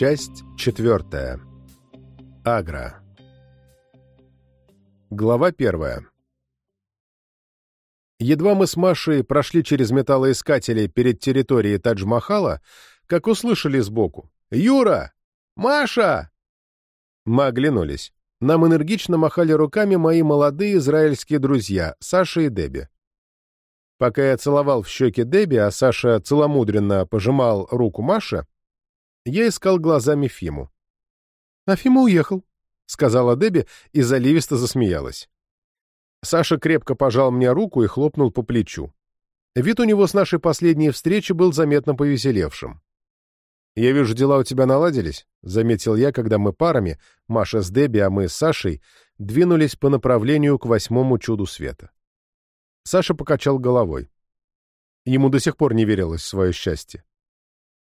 Часть четвертая. Агра. Глава первая. Едва мы с Машей прошли через металлоискатели перед территорией Тадж-Махала, как услышали сбоку «Юра! Маша!» Мы оглянулись. Нам энергично махали руками мои молодые израильские друзья, Саша и Деби. Пока я целовал в щеки Деби, а Саша целомудренно пожимал руку Маше, я искал глазами Фиму. «А Фима уехал», — сказала Деби и заливисто засмеялась. Саша крепко пожал мне руку и хлопнул по плечу. Вид у него с нашей последней встречи был заметно повеселевшим. «Я вижу, дела у тебя наладились», — заметил я, когда мы парами, Маша с Дебби, а мы с Сашей, двинулись по направлению к восьмому чуду света. Саша покачал головой. Ему до сих пор не верилось в свое счастье.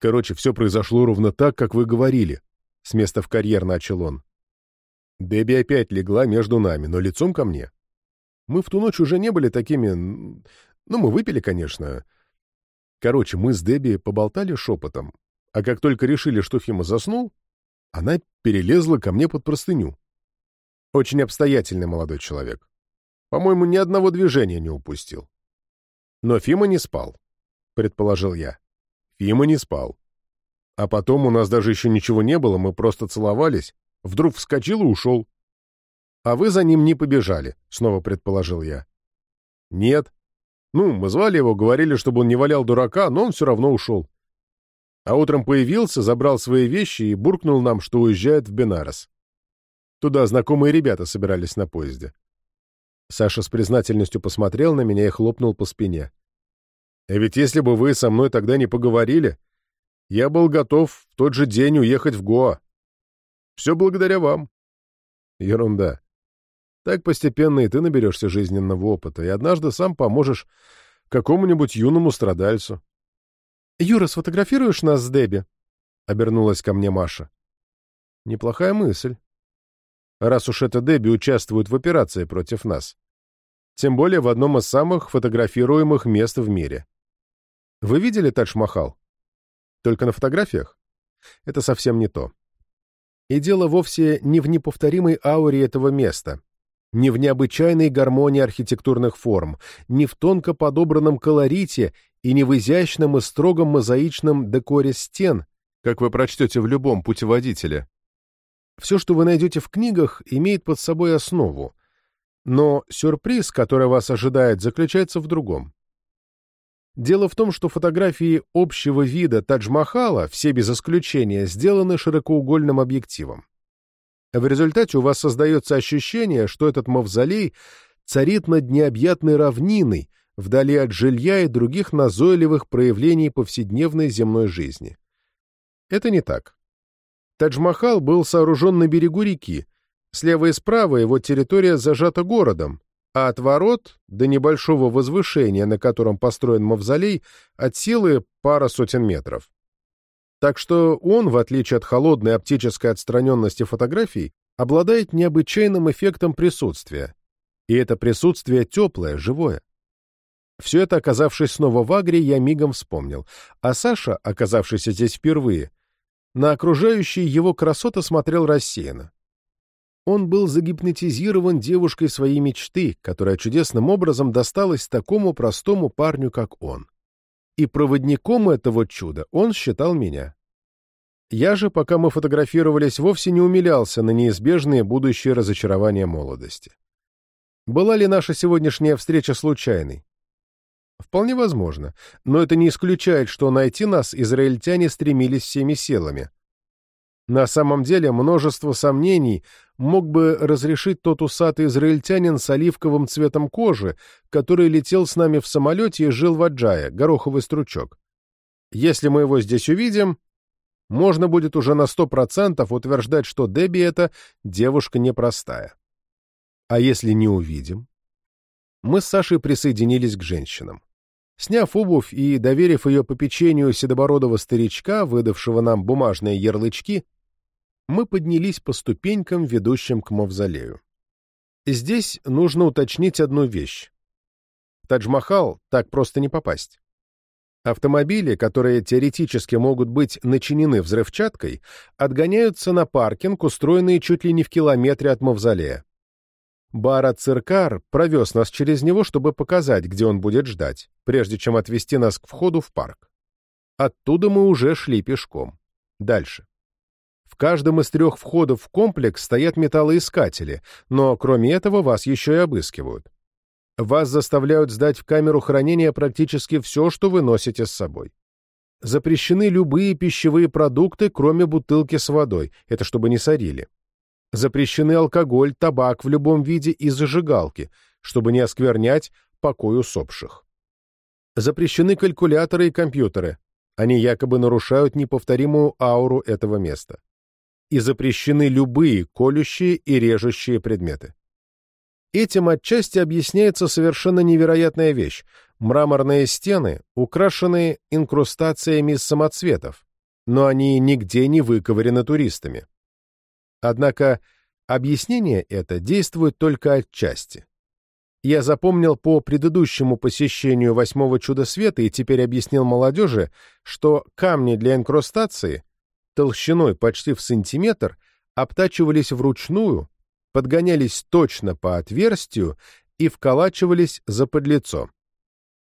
«Короче, все произошло ровно так, как вы говорили», — с места в карьер начал он. Дебби опять легла между нами, но лицом ко мне. Мы в ту ночь уже не были такими... Ну, мы выпили, конечно. Короче, мы с Дебби поболтали шепотом, а как только решили, что Фима заснул, она перелезла ко мне под простыню. Очень обстоятельный молодой человек. По-моему, ни одного движения не упустил. Но Фима не спал, предположил я. Фима не спал. А потом у нас даже еще ничего не было, мы просто целовались. Вдруг вскочил и ушел. А вы за ним не побежали, снова предположил я. Нет. Ну, мы звали его, говорили, чтобы он не валял дурака, но он все равно ушел а утром появился, забрал свои вещи и буркнул нам, что уезжает в Бенарес. Туда знакомые ребята собирались на поезде. Саша с признательностью посмотрел на меня и хлопнул по спине. «А ведь если бы вы со мной тогда не поговорили, я был готов в тот же день уехать в Гоа. Все благодаря вам». Ерунда. Так постепенно и ты наберешься жизненного опыта, и однажды сам поможешь какому-нибудь юному страдальцу. «Юра, сфотографируешь нас с Дебби?» — обернулась ко мне Маша. «Неплохая мысль. Раз уж это Дебби участвует в операции против нас. Тем более в одном из самых фотографируемых мест в мире. Вы видели Тадж-Махал? Только на фотографиях? Это совсем не то. И дело вовсе не в неповторимой ауре этого места, не в необычайной гармонии архитектурных форм, не в тонко подобранном колорите и не в изящном и строгом мозаичном декоре стен, как вы прочтете в любом путеводителе. Все, что вы найдете в книгах, имеет под собой основу, но сюрприз, который вас ожидает, заключается в другом. Дело в том, что фотографии общего вида Тадж-Махала, все без исключения, сделаны широкоугольным объективом. В результате у вас создается ощущение, что этот мавзолей царит над необъятной равниной, вдали от жилья и других назойливых проявлений повседневной земной жизни. Это не так. Тадж-Махал был сооружен на берегу реки, слева и справа его территория зажата городом, а от ворот до небольшого возвышения, на котором построен мавзолей, от силы пара сотен метров. Так что он, в отличие от холодной оптической отстраненности фотографий, обладает необычайным эффектом присутствия. И это присутствие теплое, живое. Все это, оказавшись снова в Агре, я мигом вспомнил. А Саша, оказавшийся здесь впервые, на окружающие его красоты смотрел рассеянно. Он был загипнотизирован девушкой своей мечты, которая чудесным образом досталась такому простому парню, как он. И проводником этого чуда он считал меня. Я же, пока мы фотографировались, вовсе не умилялся на неизбежные будущие разочарования молодости. Была ли наша сегодняшняя встреча случайной? Вполне возможно, но это не исключает, что найти нас израильтяне стремились всеми силами. На самом деле множество сомнений мог бы разрешить тот усатый израильтянин с оливковым цветом кожи, который летел с нами в самолете и жил в Аджае, гороховый стручок. Если мы его здесь увидим, можно будет уже на сто процентов утверждать, что Дебби — это девушка непростая. А если не увидим? Мы с Сашей присоединились к женщинам. Сняв обувь и доверив ее попечению седобородого старичка, выдавшего нам бумажные ярлычки, мы поднялись по ступенькам, ведущим к мавзолею. Здесь нужно уточнить одну вещь. В Тадж-Махал так просто не попасть. Автомобили, которые теоретически могут быть начинены взрывчаткой, отгоняются на паркинг, устроенный чуть ли не в километре от мавзолея. Бара Циркар провез нас через него, чтобы показать, где он будет ждать, прежде чем отвезти нас к входу в парк. Оттуда мы уже шли пешком. Дальше. В каждом из трех входов в комплекс стоят металлоискатели, но кроме этого вас еще и обыскивают. Вас заставляют сдать в камеру хранения практически все, что вы носите с собой. Запрещены любые пищевые продукты, кроме бутылки с водой, это чтобы не сорили. Запрещены алкоголь, табак в любом виде и зажигалки, чтобы не осквернять покой усопших. Запрещены калькуляторы и компьютеры, они якобы нарушают неповторимую ауру этого места. И запрещены любые колющие и режущие предметы. Этим отчасти объясняется совершенно невероятная вещь. Мраморные стены, украшенные инкрустациями из самоцветов, но они нигде не выковырены туристами. Однако объяснение это действует только отчасти. Я запомнил по предыдущему посещению восьмого чуда света и теперь объяснил молодежи, что камни для инкрустации толщиной почти в сантиметр обтачивались вручную подгонялись точно по отверстию и вколачивались за подлицо.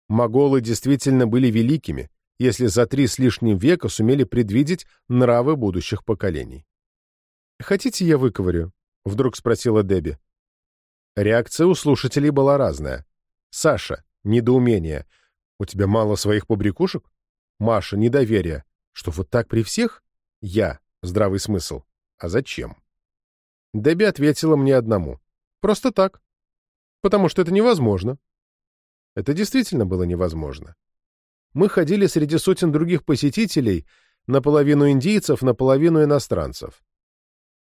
Моголы действительно были великими, если за три с лишним века сумели предвидеть нравы будущих поколений. «Хотите, я выковырю?» — вдруг спросила Дебби. Реакция у слушателей была разная. Саша — недоумение. «У тебя мало своих побрякушек?» Маша — недоверие. «Что, вот так при всех?» Я — здравый смысл. «А зачем?» Дебби ответила мне одному. Просто так. Потому что это невозможно. Это действительно было невозможно. Мы ходили среди сотен других посетителей, наполовину индийцев, наполовину иностранцев.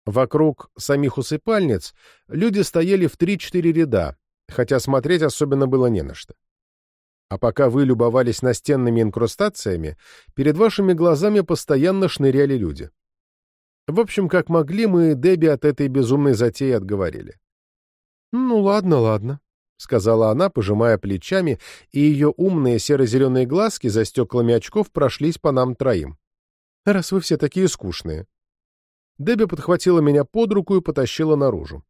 Вокруг самих усыпальниц люди стояли в 3-4 ряда, хотя смотреть особенно было не на что. А пока вы любовались настенными инкрустациями, перед вашими глазами постоянно шныряли люди. В общем, как могли, мы Дебби от этой безумной затеи отговорили. «Ну, ладно, ладно», — сказала она, пожимая плечами, и ее умные серо-зеленые глазки за стеклами очков прошлись по нам троим. «Раз вы все такие скучные». Дебби подхватила меня под руку и потащила наружу.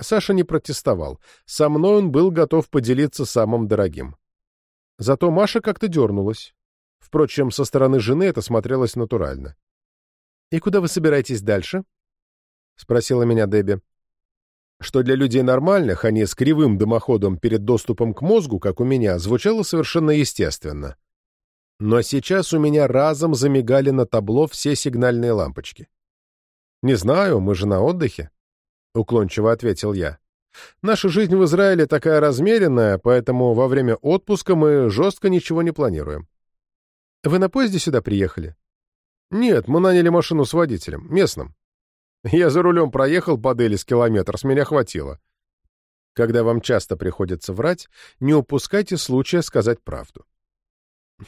Саша не протестовал. Со мной он был готов поделиться самым дорогим. Зато Маша как-то дернулась. Впрочем, со стороны жены это смотрелось натурально. «И куда вы собираетесь дальше?» — спросила меня Дебби. Что для людей нормальных, а не с кривым дымоходом перед доступом к мозгу, как у меня, звучало совершенно естественно. Но сейчас у меня разом замигали на табло все сигнальные лампочки. «Не знаю, мы же на отдыхе», — уклончиво ответил я. «Наша жизнь в Израиле такая размеренная, поэтому во время отпуска мы жестко ничего не планируем». «Вы на поезде сюда приехали?» «Нет, мы наняли машину с водителем, местным. Я за рулем проехал под Элис километр, с меня хватило». Когда вам часто приходится врать, не упускайте случая сказать правду.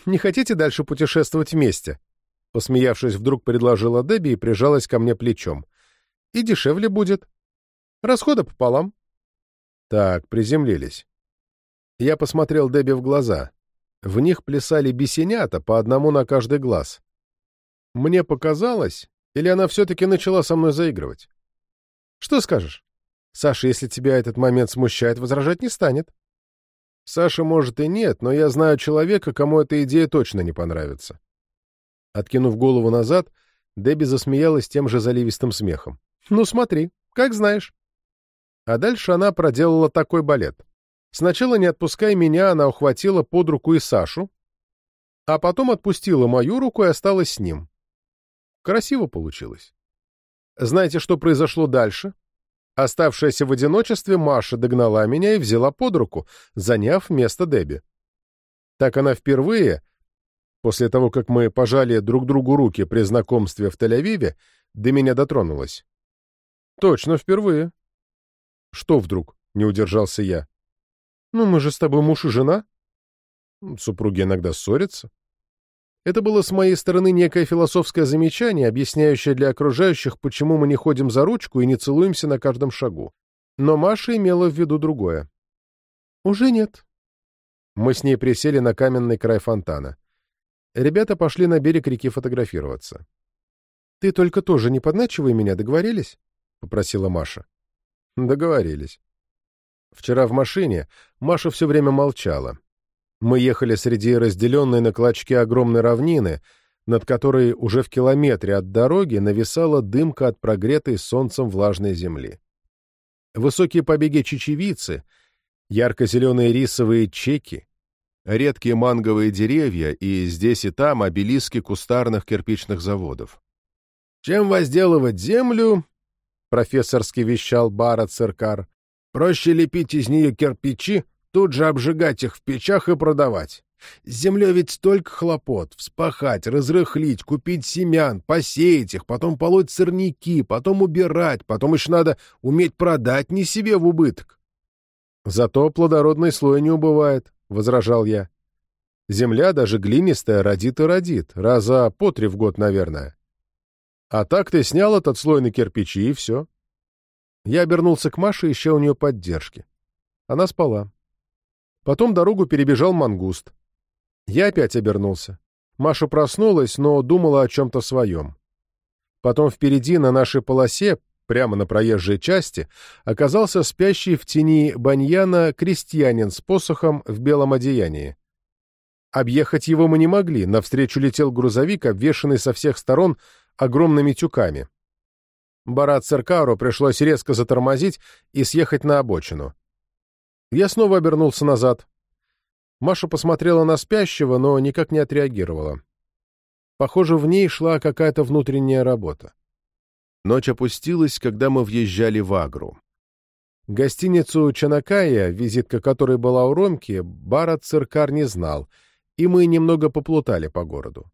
«Не хотите дальше путешествовать вместе?» Посмеявшись, вдруг предложила Дебби и прижалась ко мне плечом. «И дешевле будет. Расходы пополам». Так, приземлились. Я посмотрел Дебби в глаза. В них плясали бесенята, по одному на каждый глаз. Мне показалось, или она все-таки начала со мной заигрывать? Что скажешь? Саша, если тебя этот момент смущает, возражать не станет. Саша, может, и нет, но я знаю человека, кому эта идея точно не понравится. Откинув голову назад, Дебби засмеялась тем же заливистым смехом. «Ну, смотри, как знаешь». А дальше она проделала такой балет. Сначала, не отпуская меня, она ухватила под руку и Сашу, а потом отпустила мою руку и осталась с ним. Красиво получилось. Знаете, что произошло дальше? Оставшаяся в одиночестве Маша догнала меня и взяла под руку, заняв место Дебби. Так она впервые, после того, как мы пожали друг другу руки при знакомстве в Тель-Авиве, до меня дотронулась. Точно впервые. Что вдруг? Не удержался я. Ну, мы же с тобой муж и жена. Супруги иногда ссорятся. Это было с моей стороны некое философское замечание, объясняющее для окружающих, почему мы не ходим за ручку и не целуемся на каждом шагу. Но Маша имела в виду другое. «Уже нет». Мы с ней присели на каменный край фонтана. Ребята пошли на берег реки фотографироваться. «Ты только тоже не подначивай меня, договорились?» — попросила Маша. «Договорились». Вчера в машине Маша все время молчала. Мы ехали среди разделенной на клочки огромной равнины, над которой уже в километре от дороги нависала дымка от прогретой солнцем влажной земли. Высокие побеги чечевицы, ярко-зеленые рисовые чеки, редкие манговые деревья и здесь и там обелиски кустарных кирпичных заводов. «Чем возделывать землю?» — профессорски вещал Бара Циркар. «Проще лепить из нее кирпичи, тут же обжигать их в печах и продавать. С ведь столько хлопот — вспахать, разрыхлить, купить семян, посеять их, потом полоть сорняки, потом убирать, потом еще надо уметь продать не себе в убыток. Зато плодородный слой не убывает, — возражал я. Земля, даже глинистая, родит и родит, раза по три в год, наверное. А так ты снял этот слой на кирпичи, и все. Я обернулся к Маше, ища у нее поддержки. Она спала. Потом дорогу перебежал мангуст. Я опять обернулся. Маша проснулась, но думала о чем-то своем. Потом впереди на нашей полосе, прямо на проезжей части, оказался спящий в тени баньяна крестьянин с посохом в белом одеянии. Объехать его мы не могли, навстречу летел грузовик, обвешанный со всех сторон огромными тюками. Барат Церкару пришлось резко затормозить и съехать на обочину. Я снова обернулся назад. Маша посмотрела на спящего, но никак не отреагировала. Похоже, в ней шла какая-то внутренняя работа. Ночь опустилась, когда мы въезжали в Агру. Гостиницу Чанакая, визитка которой была у Ромки, Барат Циркар не знал, и мы немного поплутали по городу.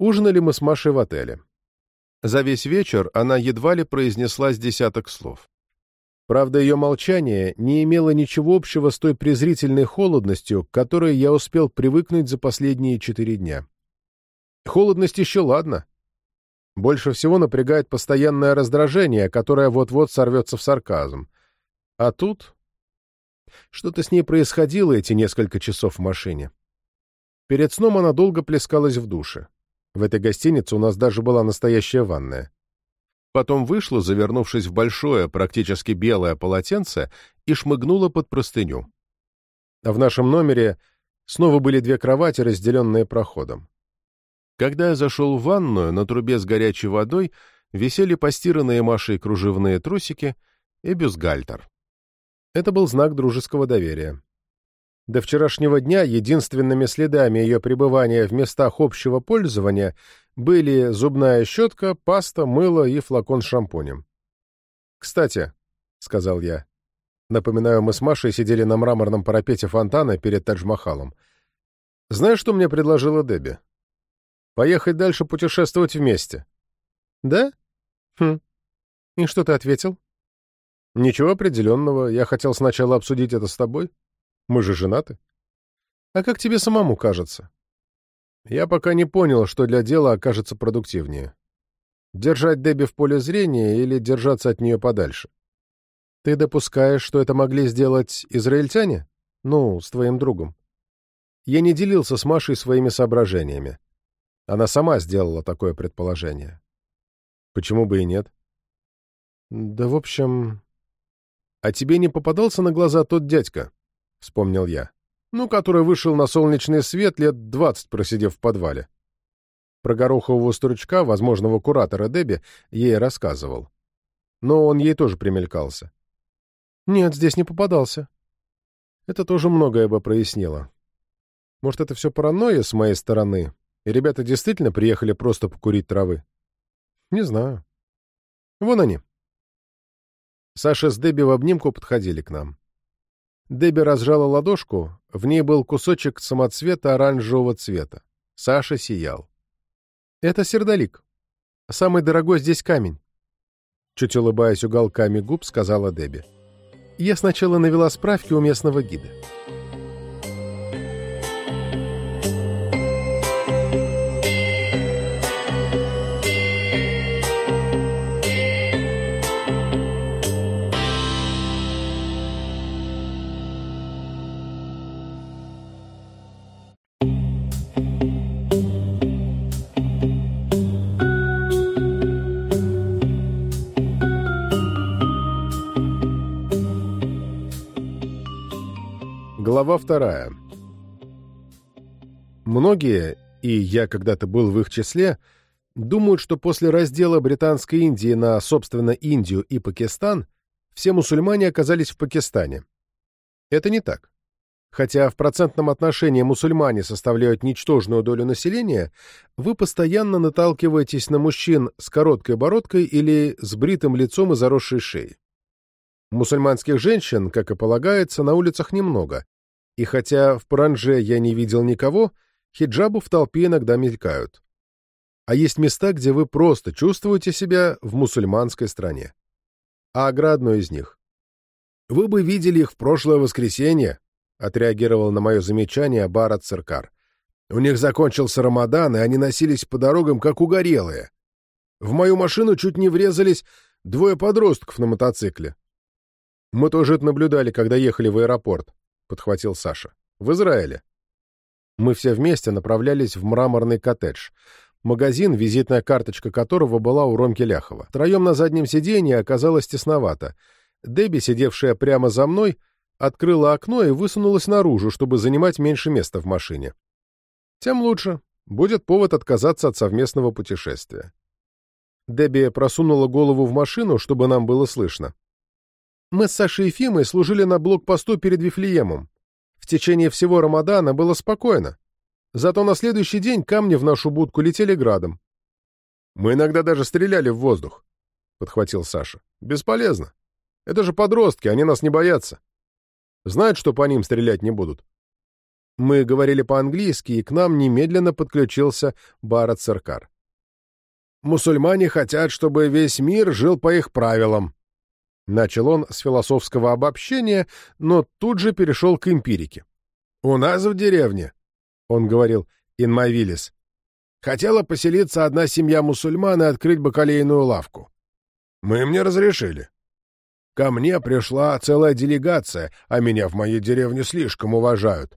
Ужинали мы с Машей в отеле. За весь вечер она едва ли произнесла с десяток слов. Правда, ее молчание не имело ничего общего с той презрительной холодностью, к которой я успел привыкнуть за последние четыре дня. Холодность еще ладно. Больше всего напрягает постоянное раздражение, которое вот-вот сорвется в сарказм. А тут... Что-то с ней происходило эти несколько часов в машине. Перед сном она долго плескалась в душе. В этой гостинице у нас даже была настоящая ванная. Потом вышла, завернувшись в большое, практически белое полотенце, и шмыгнула под простыню. А в нашем номере снова были две кровати, разделенные проходом. Когда я зашел в ванную, на трубе с горячей водой висели постиранные Машей кружевные трусики и бюстгальтер. Это был знак дружеского доверия. До вчерашнего дня единственными следами ее пребывания в местах общего пользования были зубная щетка, паста, мыло и флакон с шампунем. «Кстати», — сказал я, напоминаю, мы с Машей сидели на мраморном парапете фонтана перед Тадж-Махалом. «Знаешь, что мне предложила Дебби? Поехать дальше путешествовать вместе». «Да? Хм. И что ты ответил?» «Ничего определенного. Я хотел сначала обсудить это с тобой. Мы же женаты». «А как тебе самому кажется?» Я пока не понял, что для дела окажется продуктивнее. Держать Дебби в поле зрения или держаться от нее подальше? Ты допускаешь, что это могли сделать израильтяне? Ну, с твоим другом. Я не делился с Машей своими соображениями. Она сама сделала такое предположение. Почему бы и нет? Да, в общем... А тебе не попадался на глаза тот дядька? Вспомнил я. Ну, который вышел на солнечный свет, лет двадцать просидев в подвале. Про горохового стручка, возможного куратора Дебби, ей рассказывал. Но он ей тоже примелькался. Нет, здесь не попадался. Это тоже многое бы прояснило. Может, это все паранойя с моей стороны, и ребята действительно приехали просто покурить травы? Не знаю. Вон они. Саша с Дебби в обнимку подходили к нам. Дебби разжала ладошку, в ней был кусочек самоцвета оранжевого цвета. Саша сиял. «Это сердолик. Самый дорогой здесь камень», — чуть улыбаясь уголками губ, сказала Дебби. «Я сначала навела справки у местного гида». Глава вторая. Многие, и я когда-то был в их числе, думают, что после раздела Британской Индии на, собственно, Индию и Пакистан все мусульмане оказались в Пакистане. Это не так. Хотя в процентном отношении мусульмане составляют ничтожную долю населения, вы постоянно наталкиваетесь на мужчин с короткой бородкой или с бритым лицом и заросшей шеей. Мусульманских женщин, как и полагается, на улицах немного, и хотя в Паранже я не видел никого, хиджабы в толпе иногда мелькают. А есть места, где вы просто чувствуете себя в мусульманской стране. А Агра одно из них. Вы бы видели их в прошлое воскресенье, отреагировал на мое замечание Барат Циркар. У них закончился Рамадан, и они носились по дорогам, как угорелые. В мою машину чуть не врезались двое подростков на мотоцикле. Мы тоже это наблюдали, когда ехали в аэропорт, подхватил Саша. В Израиле. Мы все вместе направлялись в мраморный коттедж. Магазин, визитная карточка которого была у Ромки Ляхова. Втроем на заднем сиденье оказалось тесновато. Дебби, сидевшая прямо за мной, открыла окно и высунулась наружу, чтобы занимать меньше места в машине. Тем лучше. Будет повод отказаться от совместного путешествия. Дебби просунула голову в машину, чтобы нам было слышно. Мы с Сашей и Фимой служили на блокпосту перед Вифлеемом. В течение всего Рамадана было спокойно. Зато на следующий день камни в нашу будку летели градом. «Мы иногда даже стреляли в воздух», — подхватил Саша. «Бесполезно. Это же подростки, они нас не боятся». Знают, что по ним стрелять не будут. Мы говорили по-английски, и к нам немедленно подключился Барат Саркар. «Мусульмане хотят, чтобы весь мир жил по их правилам», Начал он с философского обобщения, но тут же перешел к эмпирике. «У нас в деревне», — он говорил, — «инмавилис, хотела поселиться одна семья мусульман и открыть бакалейную лавку. Мы им не разрешили. Ко мне пришла целая делегация, а меня в моей деревне слишком уважают.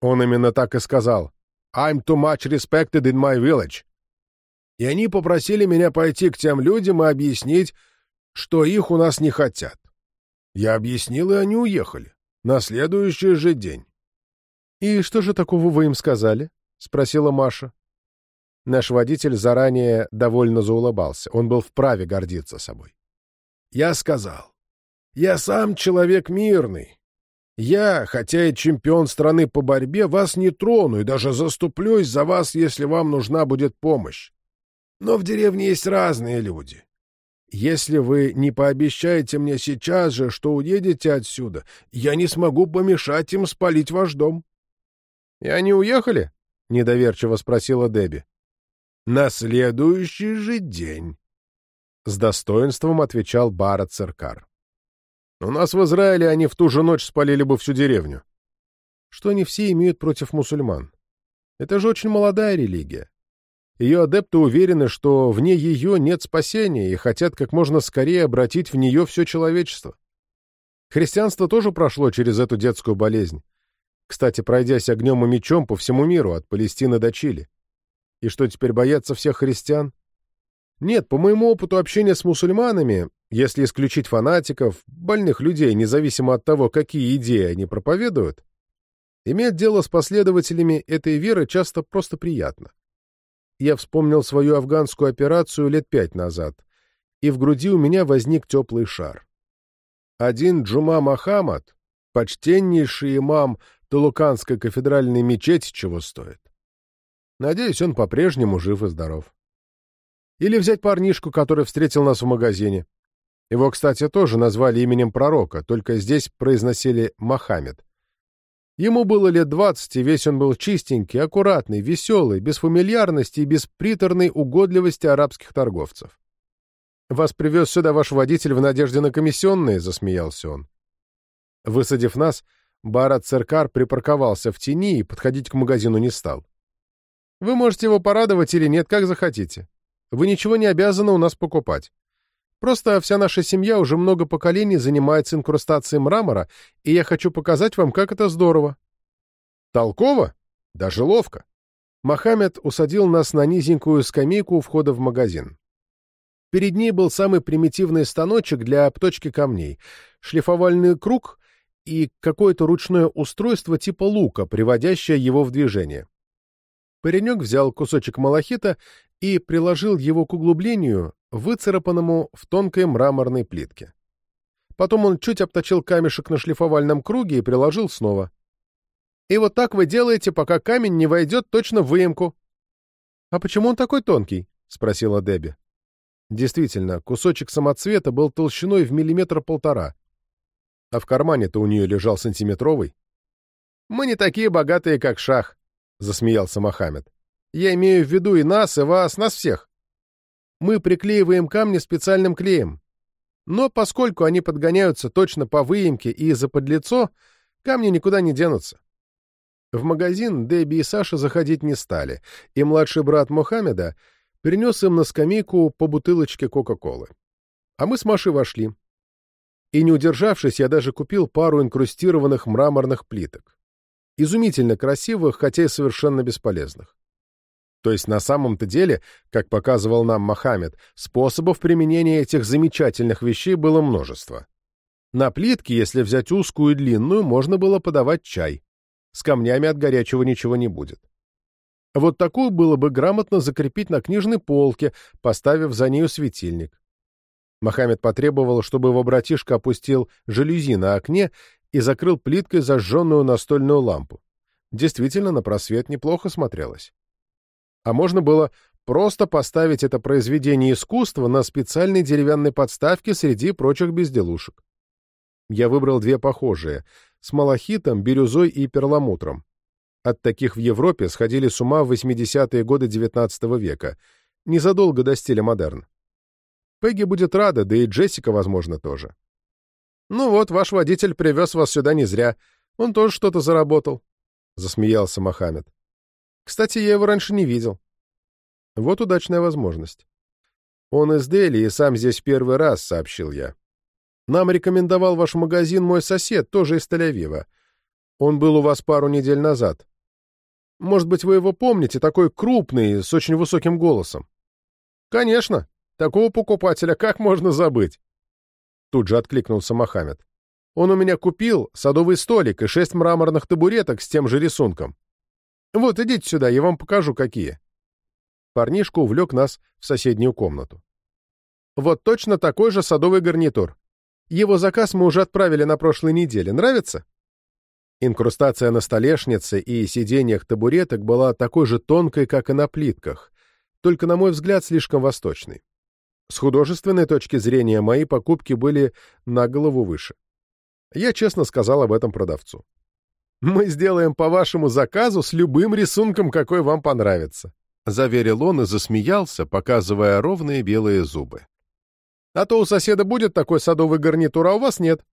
Он именно так и сказал. I'm too much respected in my village. И они попросили меня пойти к тем людям и объяснить, что их у нас не хотят. Я объяснил, и они уехали. На следующий же день. — И что же такого вы им сказали? — спросила Маша. Наш водитель заранее довольно заулыбался. Он был вправе гордиться собой. Я сказал, я сам человек мирный. Я, хотя и чемпион страны по борьбе, вас не трону и даже заступлюсь за вас, если вам нужна будет помощь. Но в деревне есть разные люди. Если вы не пообещаете мне сейчас же, что уедете отсюда, я не смогу помешать им спалить ваш дом. — И они уехали? — недоверчиво спросила Дебби. — На следующий же день. — с достоинством отвечал Барат Церкар. «У нас в Израиле они в ту же ночь спалили бы всю деревню». Что они все имеют против мусульман? Это же очень молодая религия. Ее адепты уверены, что вне ее нет спасения и хотят как можно скорее обратить в нее все человечество. Христианство тоже прошло через эту детскую болезнь, кстати, пройдясь огнем и мечом по всему миру, от Палестины до Чили. И что, теперь боятся всех христиан? Нет, по моему опыту общения с мусульманами, если исключить фанатиков, больных людей, независимо от того, какие идеи они проповедуют, иметь дело с последователями этой веры часто просто приятно. Я вспомнил свою афганскую операцию лет пять назад, и в груди у меня возник теплый шар. Один Джума Махамад, почтеннейший имам Тулуканской кафедральной мечети, чего стоит. Надеюсь, он по-прежнему жив и здоров. Или взять парнишку, который встретил нас в магазине. Его, кстати, тоже назвали именем пророка, только здесь произносили Мохаммед. Ему было лет двадцать, и весь он был чистенький, аккуратный, веселый, без фамильярности и без приторной угодливости арабских торговцев. «Вас привез сюда ваш водитель в надежде на комиссионные», — засмеялся он. Высадив нас, Барат Церкар припарковался в тени и подходить к магазину не стал. «Вы можете его порадовать или нет, как захотите. Вы ничего не обязаны у нас покупать. Просто вся наша семья уже много поколений занимается инкрустацией мрамора, и я хочу показать вам, как это здорово». «Толково? Даже ловко». Мохаммед усадил нас на низенькую скамейку у входа в магазин. Перед ней был самый примитивный станочек для обточки камней, шлифовальный круг и какое-то ручное устройство типа лука, приводящее его в движение. Паренек взял кусочек малахита и приложил его к углублению, выцарапанному в тонкой мраморной плитке. Потом он чуть обточил камешек на шлифовальном круге и приложил снова. И вот так вы делаете, пока камень не войдет точно в выемку. — А почему он такой тонкий? — спросила Дебби. Действительно, кусочек самоцвета был толщиной в миллиметр-полтора. А в кармане-то у нее лежал сантиметровый. — Мы не такие богатые, как Шах, — засмеялся Мохаммед. — Я имею в виду и нас, и вас, нас всех. Мы приклеиваем камни специальным клеем. Но поскольку они подгоняются точно по выемке и за подлицо, камни никуда не денутся. В магазин Дебби и Саша заходить не стали, и младший брат Мохаммеда принес им на скамейку по бутылочке Кока-Колы. А мы с Машей вошли. И не удержавшись, я даже купил пару инкрустированных мраморных плиток. Изумительно красивых, хотя и совершенно бесполезных. То есть на самом-то деле, как показывал нам Мохаммед, способов применения этих замечательных вещей было множество. На плитке, если взять узкую и длинную, можно было подавать чай. С камнями от горячего ничего не будет. Вот такую было бы грамотно закрепить на книжной полке, поставив за нею светильник. Мохаммед потребовал, чтобы его братишка опустил жалюзи на окне и закрыл плиткой зажженную настольную лампу. Действительно, на просвет неплохо смотрелось а можно было просто поставить это произведение искусства на специальной деревянной подставке среди прочих безделушек. Я выбрал две похожие — с малахитом, бирюзой и перламутром. От таких в Европе сходили с ума в 80-е годы XIX века, незадолго до стиля модерн. Пегги будет рада, да и Джессика, возможно, тоже. «Ну вот, ваш водитель привез вас сюда не зря. Он тоже что-то заработал», — засмеялся Мохаммед. Кстати, я его раньше не видел. Вот удачная возможность. Он из Дели и сам здесь первый раз, сообщил я. Нам рекомендовал ваш магазин мой сосед, тоже из Тель-Авива. Он был у вас пару недель назад. Может быть, вы его помните, такой крупный, с очень высоким голосом. Конечно, такого покупателя как можно забыть? Тут же откликнулся Мохаммед. Он у меня купил садовый столик и шесть мраморных табуреток с тем же рисунком. Вот, идите сюда, я вам покажу, какие. Парнишка увлек нас в соседнюю комнату. Вот точно такой же садовый гарнитур. Его заказ мы уже отправили на прошлой неделе. Нравится? Инкрустация на столешнице и сиденьях табуреток была такой же тонкой, как и на плитках, только, на мой взгляд, слишком восточной. С художественной точки зрения мои покупки были на голову выше. Я честно сказал об этом продавцу. Мы сделаем по вашему заказу с любым рисунком, какой вам понравится», — заверил он и засмеялся, показывая ровные белые зубы. «А то у соседа будет такой садовый гарнитур, а у вас нет.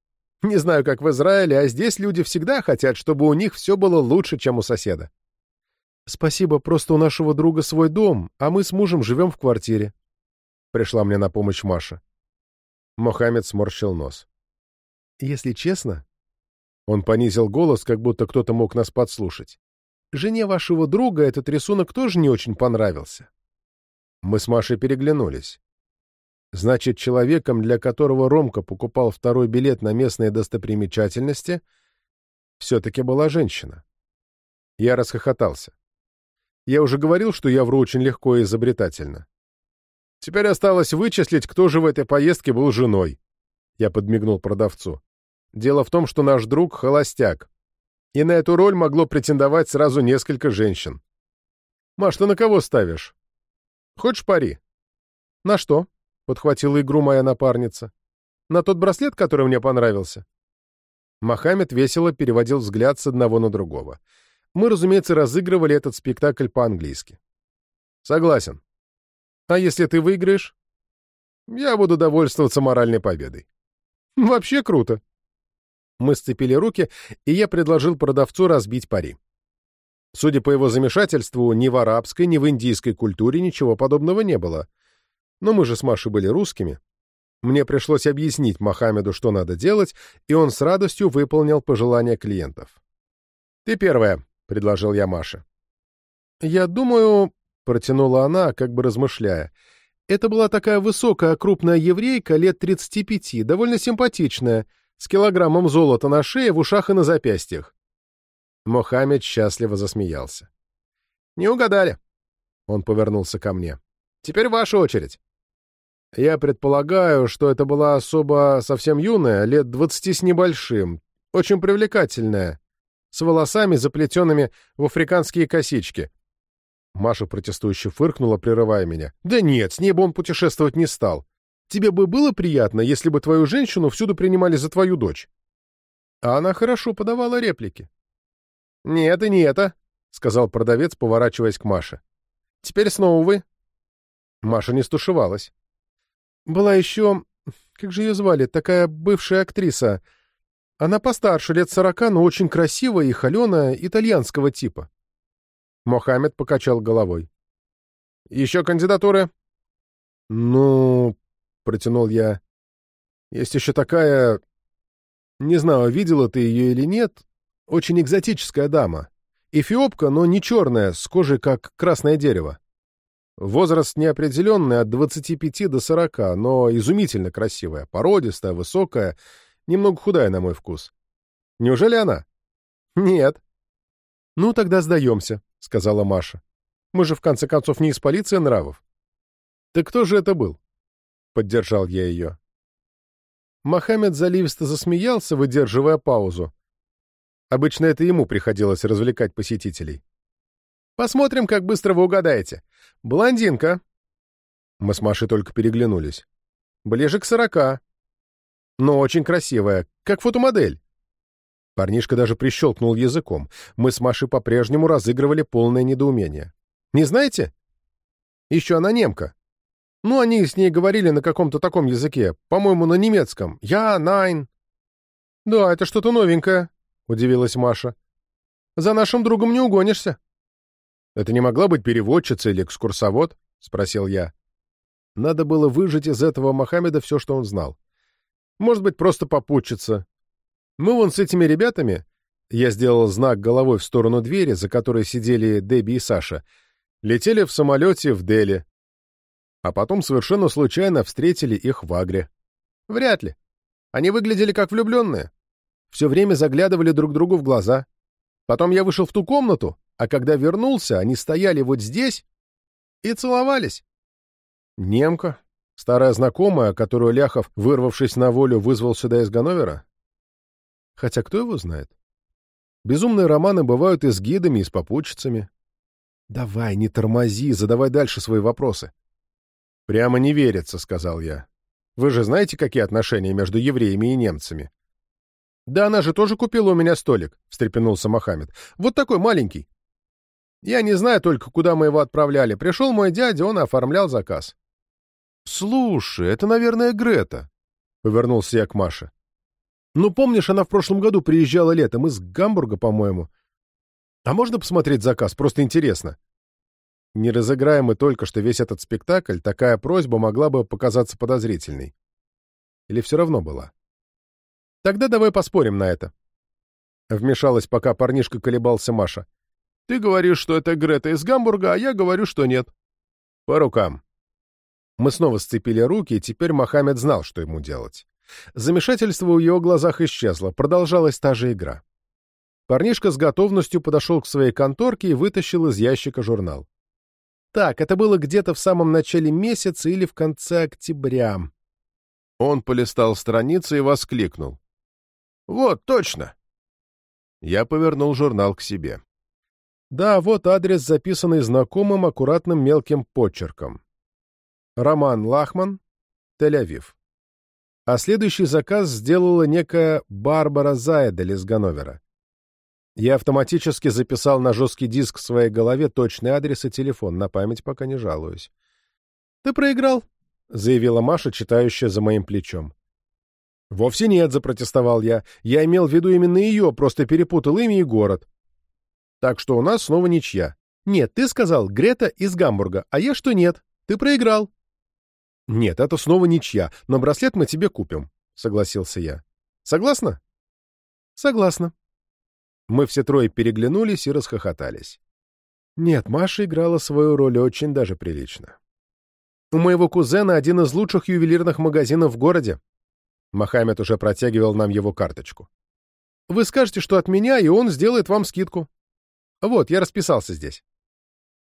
Не знаю, как в Израиле, а здесь люди всегда хотят, чтобы у них все было лучше, чем у соседа». «Спасибо, просто у нашего друга свой дом, а мы с мужем живем в квартире». Пришла мне на помощь Маша. Мохаммед сморщил нос. «Если честно, он понизил голос, как будто кто-то мог нас подслушать. «Жене вашего друга этот рисунок тоже не очень понравился». Мы с Машей переглянулись. Значит, человеком, для которого Ромка покупал второй билет на местные достопримечательности, все-таки была женщина. Я расхохотался. Я уже говорил, что я вру очень легко и изобретательно. Теперь осталось вычислить, кто же в этой поездке был женой. Я подмигнул продавцу. Дело в том, что наш друг — холостяк, и на эту роль могло претендовать сразу несколько женщин. «Маш, ты на кого ставишь? Хочешь пари?» «На что?» — подхватила игру моя напарница. «На тот браслет, который мне понравился?» Мохаммед весело переводил взгляд с одного на другого. Мы, разумеется, разыгрывали этот спектакль по-английски. «Согласен. А если ты выиграешь?» «Я буду довольствоваться моральной победой». «Вообще круто», мы сцепили руки, и я предложил продавцу разбить пари. Судя по его замешательству, ни в арабской, ни в индийской культуре ничего подобного не было. Но мы же с Машей были русскими. Мне пришлось объяснить Мохаммеду, что надо делать, и он с радостью выполнил пожелания клиентов. «Ты первая», — предложил я Маше. «Я думаю», — протянула она, как бы размышляя, — «это была такая высокая, крупная еврейка, лет 35, довольно симпатичная, с килограммом золота на шее, в ушах и на запястьях. Мохаммед счастливо засмеялся. «Не угадали!» Он повернулся ко мне. «Теперь ваша очередь!» Я предполагаю, что это была особо совсем юная, лет двадцати с небольшим, очень привлекательная, с волосами, заплетенными в африканские косички. Маша протестующе фыркнула, прерывая меня. «Да нет, с ней бы он путешествовать не стал. Тебе бы было приятно, если бы твою женщину всюду принимали за твою дочь?» А она хорошо подавала реплики. «Нет и не это», — сказал продавец, поворачиваясь к Маше. «Теперь снова вы». Маша не стушевалась. «Была еще... Как же ее звали? Такая бывшая актриса. Она постарше, лет сорока, но очень красивая и холеная, итальянского типа». Мохаммед покачал головой. «Еще кандидатуры?» «Ну...» — протянул я. «Есть еще такая... Не знаю, видела ты ее или нет. Очень экзотическая дама. Эфиопка, но не черная, с кожей как красное дерево. Возраст неопределенный, от 25 до 40, но изумительно красивая, породистая, высокая, немного худая на мой вкус. Неужели она? Нет. Ну, тогда сдаемся, — сказала Маша. Мы же, в конце концов, не из полиции нравов. Так кто же это был? Поддержал я ее. Мохаммед заливисто засмеялся, выдерживая паузу. Обычно это ему приходилось развлекать посетителей. «Посмотрим, как быстро вы угадаете. Блондинка». Мы с Машей только переглянулись. «Ближе к сорока. Но очень красивая, как фотомодель». Парнишка даже прищелкнул языком. Мы с Машей по-прежнему разыгрывали полное недоумение. «Не знаете?» «Еще она немка. Ну, они с ней говорили на каком-то таком языке, по-моему, на немецком. Я, найн». «Да, это что-то новенькое», — удивилась Маша. «За нашим другом не угонишься». «Это не могла быть переводчица или экскурсовод?» — спросил я. Надо было выжать из этого Мохаммеда все, что он знал. Может быть, просто попутчица. Мы вон с этими ребятами, я сделал знак головой в сторону двери, за которой сидели Дебби и Саша, летели в самолете в Дели. А потом совершенно случайно встретили их в Агре. Вряд ли. Они выглядели как влюбленные все время заглядывали друг другу в глаза. Потом я вышел в ту комнату, а когда вернулся, они стояли вот здесь и целовались. Немка, старая знакомая, которую Ляхов, вырвавшись на волю, вызвал сюда из Ганновера? Хотя кто его знает? Безумные романы бывают и с гидами, и с попутчицами. Давай, не тормози, задавай дальше свои вопросы. Прямо не верится, — сказал я. Вы же знаете, какие отношения между евреями и немцами? «Да она же тоже купила у меня столик», — встрепенулся Мохаммед. «Вот такой маленький». «Я не знаю только, куда мы его отправляли. Пришел мой дядя, он оформлял заказ». «Слушай, это, наверное, Грета», — повернулся я к Маше. «Ну, помнишь, она в прошлом году приезжала летом из Гамбурга, по-моему. А можно посмотреть заказ? Просто интересно». Не разыграем мы только что весь этот спектакль, такая просьба могла бы показаться подозрительной. Или все равно была? Тогда давай поспорим на это. Вмешалась, пока парнишка колебался Маша. Ты говоришь, что это Грета из Гамбурга, а я говорю, что нет. По рукам. Мы снова сцепили руки, и теперь Мохаммед знал, что ему делать. Замешательство в его глазах исчезло, продолжалась та же игра. Парнишка с готовностью подошел к своей конторке и вытащил из ящика журнал. Так, это было где-то в самом начале месяца или в конце октября. Он полистал страницы и воскликнул. Вот, точно. Я повернул журнал к себе. Да, вот адрес, записанный знакомым аккуратным мелким почерком. Роман Лахман, Тель-Авив. А следующий заказ сделала некая Барбара Зайдель из Ганновера. Я автоматически записал на жесткий диск в своей голове точный адрес и телефон, на память пока не жалуюсь. «Ты проиграл», — заявила Маша, читающая за моим плечом. «Вовсе нет», — запротестовал я. «Я имел в виду именно ее, просто перепутал имя и город». «Так что у нас снова ничья». «Нет, ты сказал Грета из Гамбурга, а я что нет. Ты проиграл». «Нет, это снова ничья, но браслет мы тебе купим», — согласился я. «Согласна?» «Согласна». Мы все трое переглянулись и расхохотались. Нет, Маша играла свою роль очень даже прилично. У моего кузена один из лучших ювелирных магазинов в городе. Мохаммед уже протягивал нам его карточку. «Вы скажете, что от меня, и он сделает вам скидку. Вот, я расписался здесь».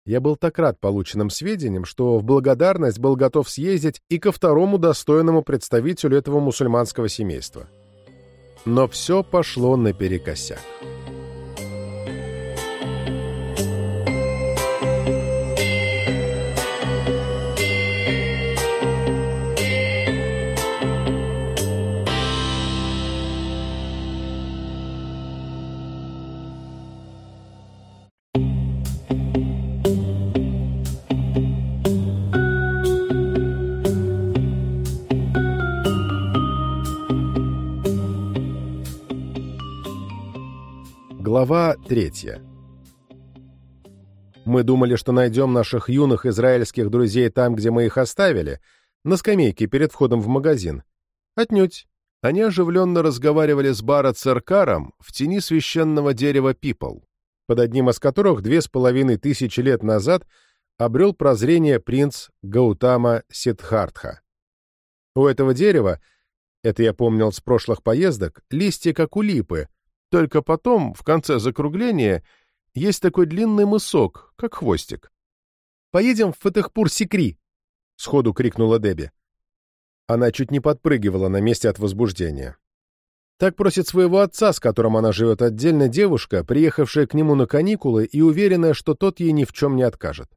Я был так рад полученным сведениям, что в благодарность был готов съездить и ко второму достойному представителю этого мусульманского семейства. Но все пошло наперекосяк. Глава третья. Мы думали, что найдем наших юных израильских друзей там, где мы их оставили, на скамейке перед входом в магазин. Отнюдь. Они оживленно разговаривали с Бара Церкаром в тени священного дерева Пипл, под одним из которых две с половиной тысячи лет назад обрел прозрение принц Гаутама Сиддхартха. У этого дерева, это я помнил с прошлых поездок, листья как у липы — только потом, в конце закругления, есть такой длинный мысок, как хвостик. «Поедем в Фатехпур-Секри!» — сходу крикнула Дебби. Она чуть не подпрыгивала на месте от возбуждения. Так просит своего отца, с которым она живет отдельно, девушка, приехавшая к нему на каникулы и уверенная, что тот ей ни в чем не откажет.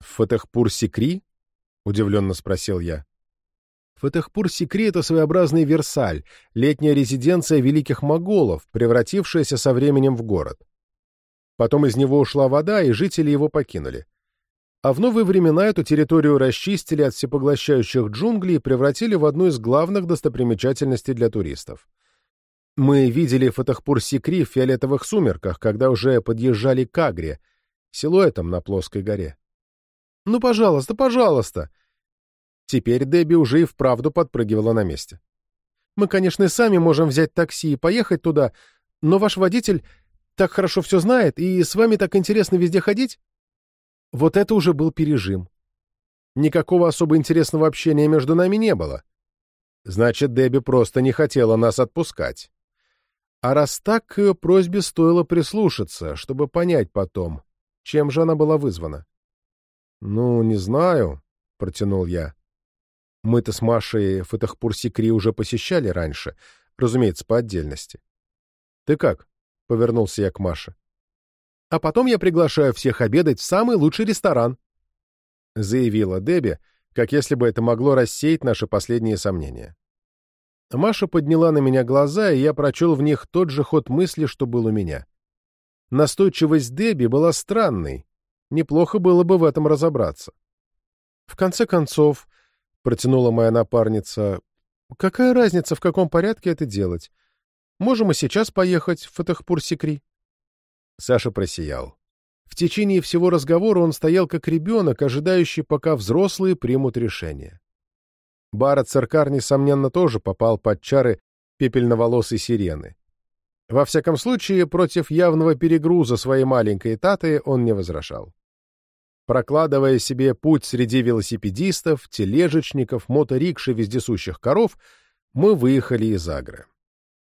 «В Фатехпур-Секри?» — удивленно спросил я. Фатехпур-Секри — это своеобразный Версаль, летняя резиденция великих моголов, превратившаяся со временем в город. Потом из него ушла вода, и жители его покинули. А в новые времена эту территорию расчистили от всепоглощающих джунглей и превратили в одну из главных достопримечательностей для туристов. Мы видели Фатахпур-Секри в фиолетовых сумерках, когда уже подъезжали к Агре, силуэтом на плоской горе. «Ну, пожалуйста, пожалуйста!» Теперь Дебби уже и вправду подпрыгивала на месте. «Мы, конечно, сами можем взять такси и поехать туда, но ваш водитель так хорошо все знает, и с вами так интересно везде ходить?» Вот это уже был пережим. Никакого особо интересного общения между нами не было. Значит, Дебби просто не хотела нас отпускать. А раз так, к ее просьбе стоило прислушаться, чтобы понять потом, чем же она была вызвана. «Ну, не знаю», — протянул я. Мы-то с Машей Фатахпур-Секри уже посещали раньше, разумеется, по отдельности. «Ты как?» — повернулся я к Маше. «А потом я приглашаю всех обедать в самый лучший ресторан», — заявила Дебби, как если бы это могло рассеять наши последние сомнения. Маша подняла на меня глаза, и я прочел в них тот же ход мысли, что был у меня. Настойчивость Дебби была странной, неплохо было бы в этом разобраться. В конце концов, — протянула моя напарница. «Какая разница, в каком порядке это делать? Можем и сейчас поехать в Фатахпур-Секри». Саша просиял. В течение всего разговора он стоял как ребенок, ожидающий, пока взрослые примут решение. Барат Церкар, несомненно, тоже попал под чары пепельноволосой сирены. Во всяком случае, против явного перегруза своей маленькой таты он не возражал. Прокладывая себе путь среди велосипедистов, тележечников, моторикш и вездесущих коров, мы выехали из Агры.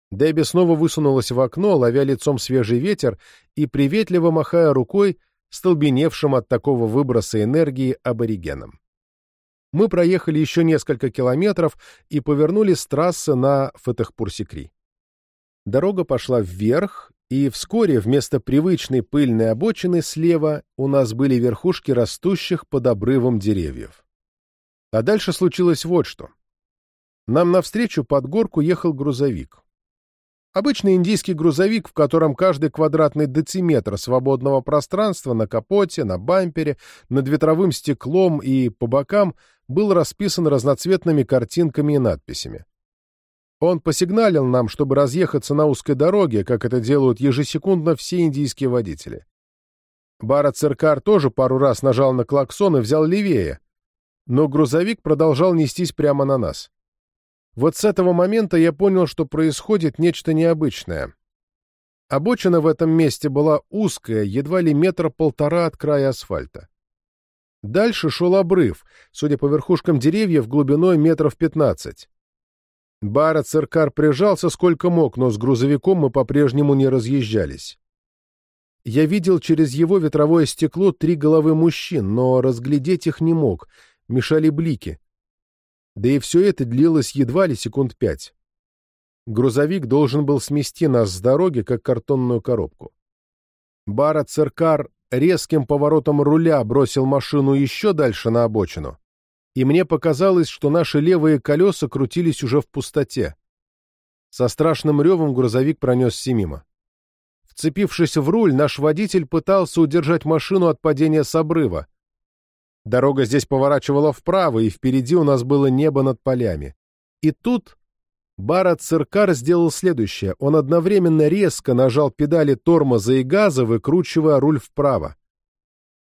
Дебби снова высунулась в окно, ловя лицом свежий ветер и приветливо махая рукой столбеневшим от такого выброса энергии аборигенам. Мы проехали еще несколько километров и повернули с трассы на Фатехпур-Секри. Дорога пошла вверх, и вскоре вместо привычной пыльной обочины слева у нас были верхушки растущих под обрывом деревьев. А дальше случилось вот что. Нам навстречу под горку ехал грузовик. Обычный индийский грузовик, в котором каждый квадратный дециметр свободного пространства на капоте, на бампере, над ветровым стеклом и по бокам был расписан разноцветными картинками и надписями. Он посигналил нам, чтобы разъехаться на узкой дороге, как это делают ежесекундно все индийские водители. Барат Циркар тоже пару раз нажал на клаксон и взял левее, но грузовик продолжал нестись прямо на нас. Вот с этого момента я понял, что происходит нечто необычное. Обочина в этом месте была узкая, едва ли метра полтора от края асфальта. Дальше шел обрыв, судя по верхушкам деревьев, глубиной метров пятнадцать. Барат Циркар прижался сколько мог, но с грузовиком мы по-прежнему не разъезжались. Я видел через его ветровое стекло три головы мужчин, но разглядеть их не мог, мешали блики. Да и все это длилось едва ли секунд пять. Грузовик должен был смести нас с дороги, как картонную коробку. Бара Церкар резким поворотом руля бросил машину еще дальше на обочину, и мне показалось, что наши левые колеса крутились уже в пустоте. Со страшным ревом грузовик пронесся мимо. Вцепившись в руль, наш водитель пытался удержать машину от падения с обрыва. Дорога здесь поворачивала вправо, и впереди у нас было небо над полями. И тут Барат Циркар сделал следующее. Он одновременно резко нажал педали тормоза и газа, выкручивая руль вправо.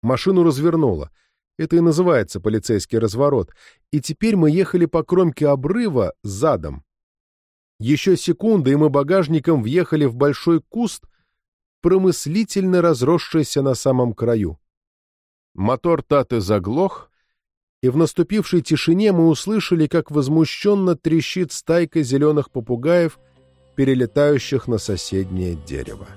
Машину развернуло. Это и называется полицейский разворот. И теперь мы ехали по кромке обрыва задом. Еще секунды, и мы багажником въехали в большой куст, промыслительно разросшийся на самом краю. Мотор Таты заглох, и в наступившей тишине мы услышали, как возмущенно трещит стайка зеленых попугаев, перелетающих на соседнее дерево.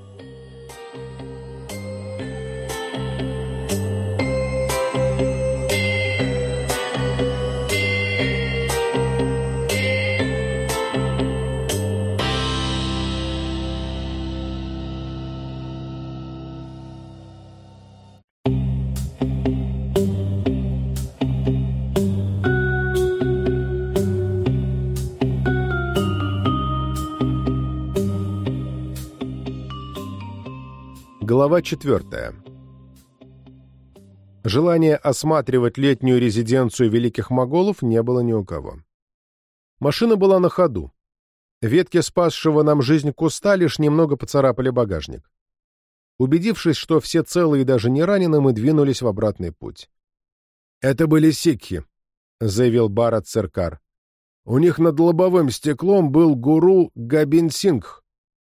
Глава 4. Желания осматривать летнюю резиденцию великих моголов не было ни у кого. Машина была на ходу. Ветки спасшего нам жизнь куста лишь немного поцарапали багажник. Убедившись, что все целы и даже не ранены, мы двинулись в обратный путь. «Это были сикхи», — заявил Барат Церкар. «У них над лобовым стеклом был гуру Габин Сингх,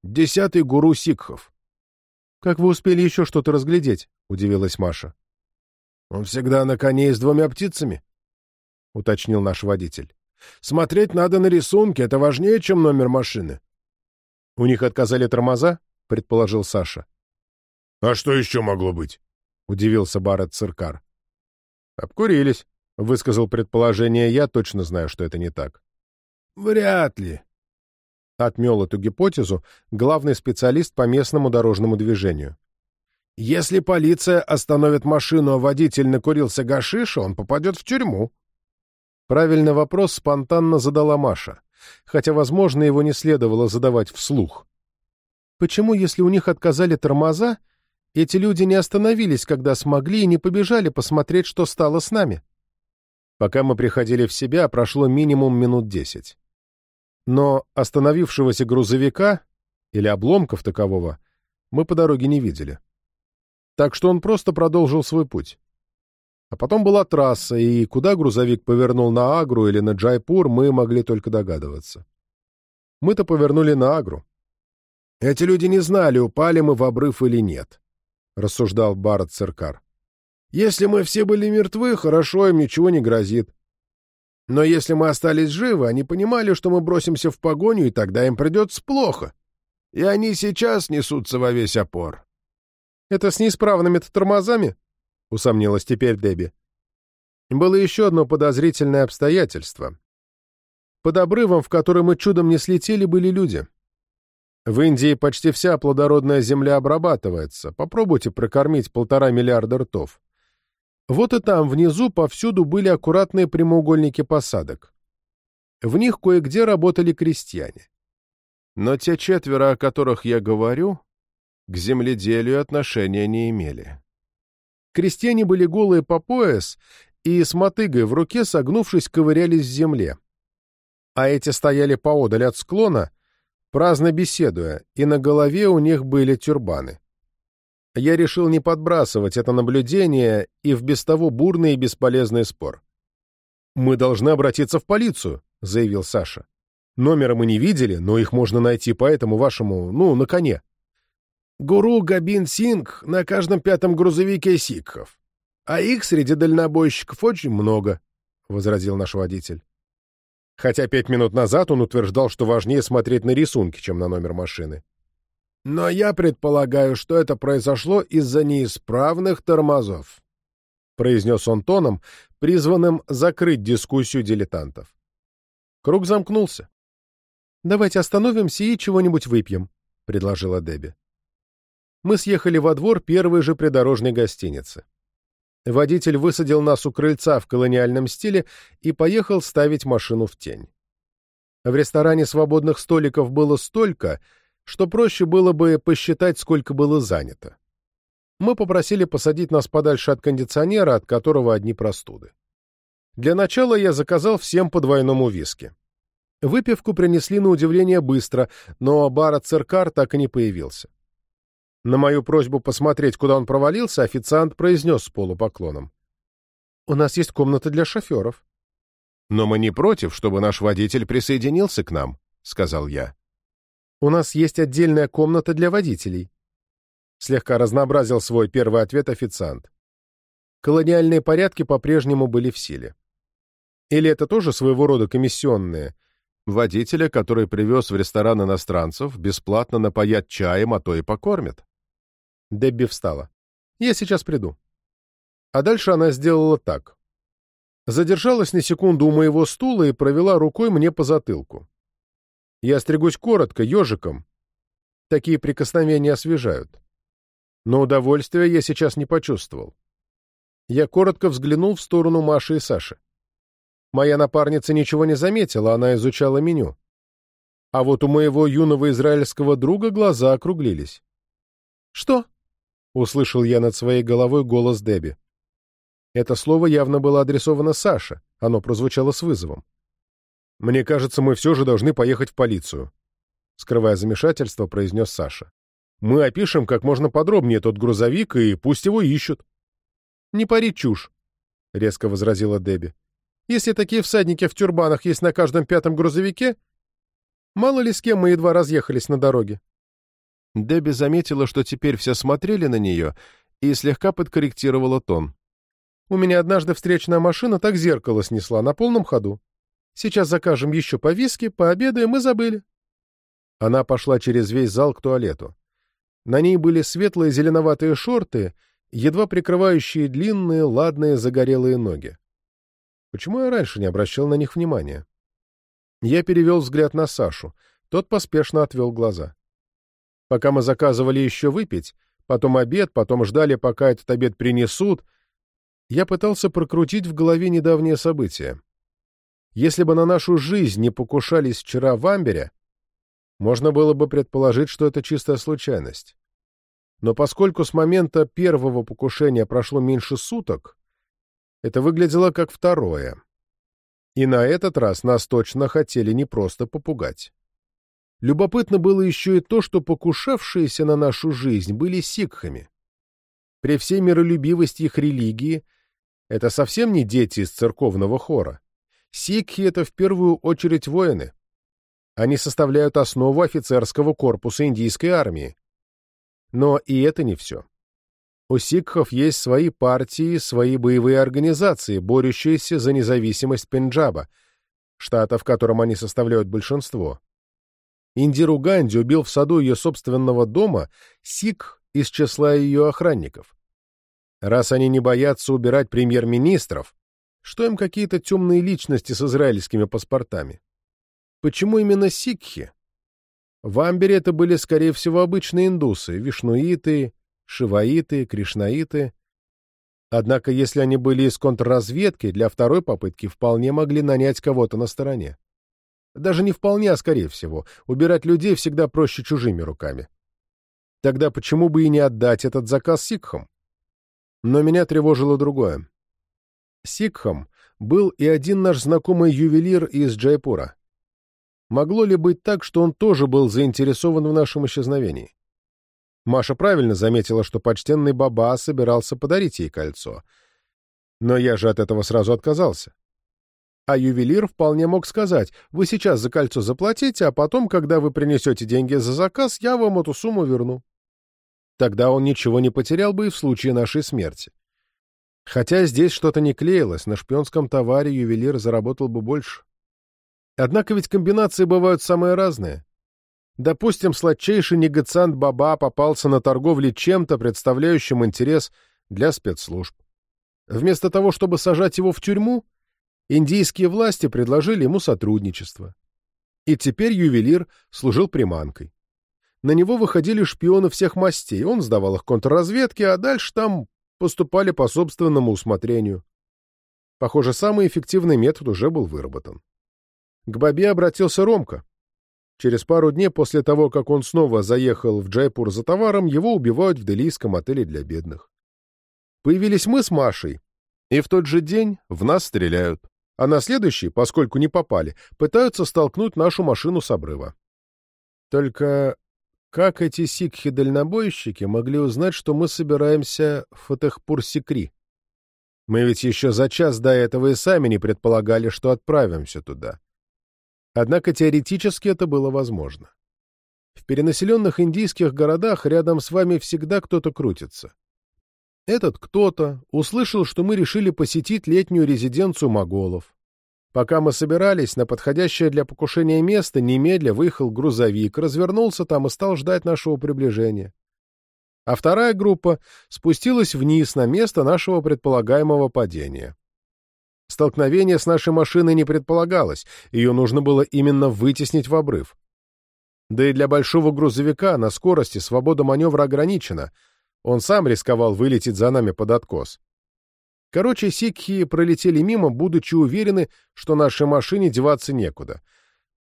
десятый гуру сикхов. «Как вы успели еще что-то разглядеть?» — удивилась Маша. «Он всегда на коне с двумя птицами», — уточнил наш водитель. «Смотреть надо на рисунки, это важнее, чем номер машины». «У них отказали тормоза?» — предположил Саша. «А что еще могло быть?» — удивился Барретт Циркар. «Обкурились», — высказал предположение я, точно знаю, что это не так. «Вряд ли», отмел эту гипотезу главный специалист по местному дорожному движению. «Если полиция остановит машину, а водитель накурился гашиша, он попадет в тюрьму». Правильный вопрос спонтанно задала Маша, хотя, возможно, его не следовало задавать вслух. Почему, если у них отказали тормоза, эти люди не остановились, когда смогли, и не побежали посмотреть, что стало с нами? Пока мы приходили в себя, прошло минимум минут десять но остановившегося грузовика или обломков такового мы по дороге не видели. Так что он просто продолжил свой путь. А потом была трасса, и куда грузовик повернул на Агру или на Джайпур, мы могли только догадываться. Мы-то повернули на Агру. «Эти люди не знали, упали мы в обрыв или нет», — рассуждал Барат Церкар. «Если мы все были мертвы, хорошо, им ничего не грозит. Но если мы остались живы, они понимали, что мы бросимся в погоню, и тогда им придется плохо. И они сейчас несутся во весь опор. — Это с неисправными-то тормозами? — усомнилась теперь Дебби. Было еще одно подозрительное обстоятельство. Под обрывом, в который мы чудом не слетели, были люди. В Индии почти вся плодородная земля обрабатывается. Попробуйте прокормить полтора миллиарда ртов. Вот и там, внизу, повсюду были аккуратные прямоугольники посадок. В них кое-где работали крестьяне. Но те четверо, о которых я говорю, к земледелию отношения не имели. Крестьяне были голые по пояс и с мотыгой в руке, согнувшись, ковырялись в земле. А эти стояли поодаль от склона, праздно беседуя, и на голове у них были тюрбаны. Я решил не подбрасывать это наблюдение и в без того бурный и бесполезный спор. «Мы должны обратиться в полицию», — заявил Саша. «Номера мы не видели, но их можно найти по этому вашему, ну, на коне». «Гуру Габин Синг на каждом пятом грузовике сикхов, а их среди дальнобойщиков очень много», — возразил наш водитель. хотя пять минут назад он утверждал, что важнее смотреть на рисунки, чем на номер машины. Но я предполагаю, что это произошло из-за неисправных тормозов, произнес он тоном, призванным закрыть дискуссию дилетантов. Круг замкнулся. «Давайте остановимся и чего-нибудь выпьем», — предложила Дебби. Мы съехали во двор первой же придорожной гостиницы. Водитель высадил нас у крыльца в колониальном стиле и поехал ставить машину в тень. В ресторане свободных столиков было столько, что проще было бы посчитать, сколько было занято. Мы попросили посадить нас подальше от кондиционера, от которого одни простуды. Для начала я заказал всем по двойному виски. Выпивку принесли на удивление быстро, но бара Церкар так и не появился. На мою просьбу посмотреть, куда он провалился, официант произнес с полупоклоном. «У нас есть комната для шоферов». «Но мы не против, чтобы наш водитель присоединился к нам», — сказал я. «У нас есть отдельная комната для водителей», — слегка разнообразил свой первый ответ официант. Колониальные порядки по-прежнему были в силе. Или это тоже своего рода комиссионные? Водителя, который привез в ресторан иностранцев, бесплатно напоят чаем, а то и покормят. Дебби встала. «Я сейчас приду». А дальше она сделала так. Задержалась на секунду у моего стула и провела рукой мне по затылку. Я стригусь коротко, ежиком. Такие прикосновения освежают. Но удовольствия я сейчас не почувствовал. Я коротко взглянул в сторону Маши и Саши. Моя напарница ничего не заметила, она изучала меню. А вот у моего юного израильского друга глаза округлились. «Что?» — услышал я над своей головой голос Дебби. Это слово явно было адресовано Саше, оно прозвучало с вызовом. «Мне кажется, мы все же должны поехать в полицию», — скрывая замешательство, произнес Саша. «Мы опишем как можно подробнее тот грузовик, и пусть его ищут». «Не пари чушь», — резко возразила Дебби. «Если такие всадники в тюрбанах есть на каждом пятом грузовике, мало ли с кем мы едва разъехались на дороге». Дебби заметила, что теперь все смотрели на нее, и слегка подкорректировала тон. «У меня однажды встречная машина так зеркало снесла на полном ходу. Сейчас закажем еще по виски, пообедаем и забыли». Она пошла через весь зал к туалету. На ней были светлые зеленоватые шорты, едва прикрывающие длинные, ладные, загорелые ноги. Почему я раньше не обращал на них внимания? Я перевел взгляд на Сашу. Тот поспешно отвел глаза. Пока мы заказывали еще выпить, потом обед, потом ждали, пока этот обед принесут, я пытался прокрутить в голове недавние события. Если бы на нашу жизнь не покушались вчера в Амбере, можно было бы предположить, что это чистая случайность. Но поскольку с момента первого покушения прошло меньше суток, это выглядело как второе. И на этот раз нас точно хотели не просто попугать. Любопытно было еще и то, что покушавшиеся на нашу жизнь были сикхами. При всей миролюбивости их религии это совсем не дети из церковного хора. Сикхи — это в первую очередь воины. Они составляют основу офицерского корпуса индийской армии. Но и это не все. У сикхов есть свои партии, свои боевые организации, борющиеся за независимость Пенджаба, штата, в котором они составляют большинство. Индиру Ганди убил в саду ее собственного дома сикх из числа ее охранников. Раз они не боятся убирать премьер-министров, что им какие-то темные личности с израильскими паспортами? Почему именно сикхи? В Амбере это были, скорее всего, обычные индусы, вишнуиты, шиваиты, кришнаиты. Однако, если они были из контрразведки, для второй попытки вполне могли нанять кого-то на стороне. Даже не вполне, а скорее всего. Убирать людей всегда проще чужими руками. Тогда почему бы и не отдать этот заказ сикхам? Но меня тревожило другое. Сикхам был и один наш знакомый ювелир из Джайпура. Могло ли быть так, что он тоже был заинтересован в нашем исчезновении? Маша правильно заметила, что почтенный Баба собирался подарить ей кольцо. Но я же от этого сразу отказался. А ювелир вполне мог сказать, вы сейчас за кольцо заплатите, а потом, когда вы принесете деньги за заказ, я вам эту сумму верну. Тогда он ничего не потерял бы и в случае нашей смерти. Хотя здесь что-то не клеилось, на шпионском товаре ювелир заработал бы больше. Однако ведь комбинации бывают самые разные. Допустим, сладчайший негациант Баба попался на торговле чем-то, представляющим интерес для спецслужб. Вместо того, чтобы сажать его в тюрьму, индийские власти предложили ему сотрудничество. И теперь ювелир служил приманкой. На него выходили шпионы всех мастей, он сдавал их контрразведке, а дальше там поступали по собственному усмотрению. Похоже, самый эффективный метод уже был выработан. К Бабе обратился Ромка. Через пару дней после того, как он снова заехал в Джайпур за товаром, его убивают в делийском отеле для бедных. Появились мы с Машей, и в тот же день в нас стреляют. А на следующий, поскольку не попали, пытаются столкнуть нашу машину с обрыва. Только как эти сикхи-дальнобойщики могли узнать, что мы собираемся в Фатехпур-Сикри? Мы ведь еще за час до этого и сами не предполагали, что отправимся туда. Однако теоретически это было возможно. В перенаселенных индийских городах рядом с вами всегда кто-то крутится. Этот кто-то услышал, что мы решили посетить летнюю резиденцию моголов. Пока мы собирались, на подходящее для покушения место немедля выехал грузовик, развернулся там и стал ждать нашего приближения. А вторая группа спустилась вниз на место нашего предполагаемого падения. Столкновение с нашей машиной не предполагалось, ее нужно было именно вытеснить в обрыв. Да и для большого грузовика на скорости свобода маневра ограничена, он сам рисковал вылететь за нами под откос. Короче, сикхи пролетели мимо, будучи уверены, что нашей машине деваться некуда.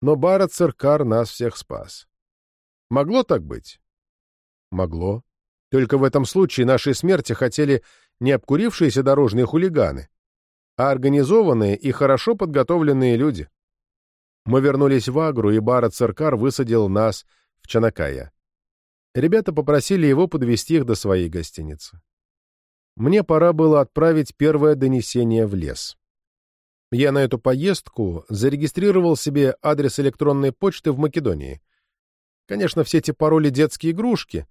Но Барат Циркар нас всех спас. Могло так быть? Могло. Только в этом случае нашей смерти хотели не обкурившиеся дорожные хулиганы, а организованные и хорошо подготовленные люди. Мы вернулись в Агру, и Барат Циркар высадил нас в Чанакая. Ребята попросили его подвезти их до своей гостиницы. Мне пора было отправить первое донесение в лес. Я на эту поездку зарегистрировал себе адрес электронной почты в Македонии. Конечно, все эти пароли детские игрушки,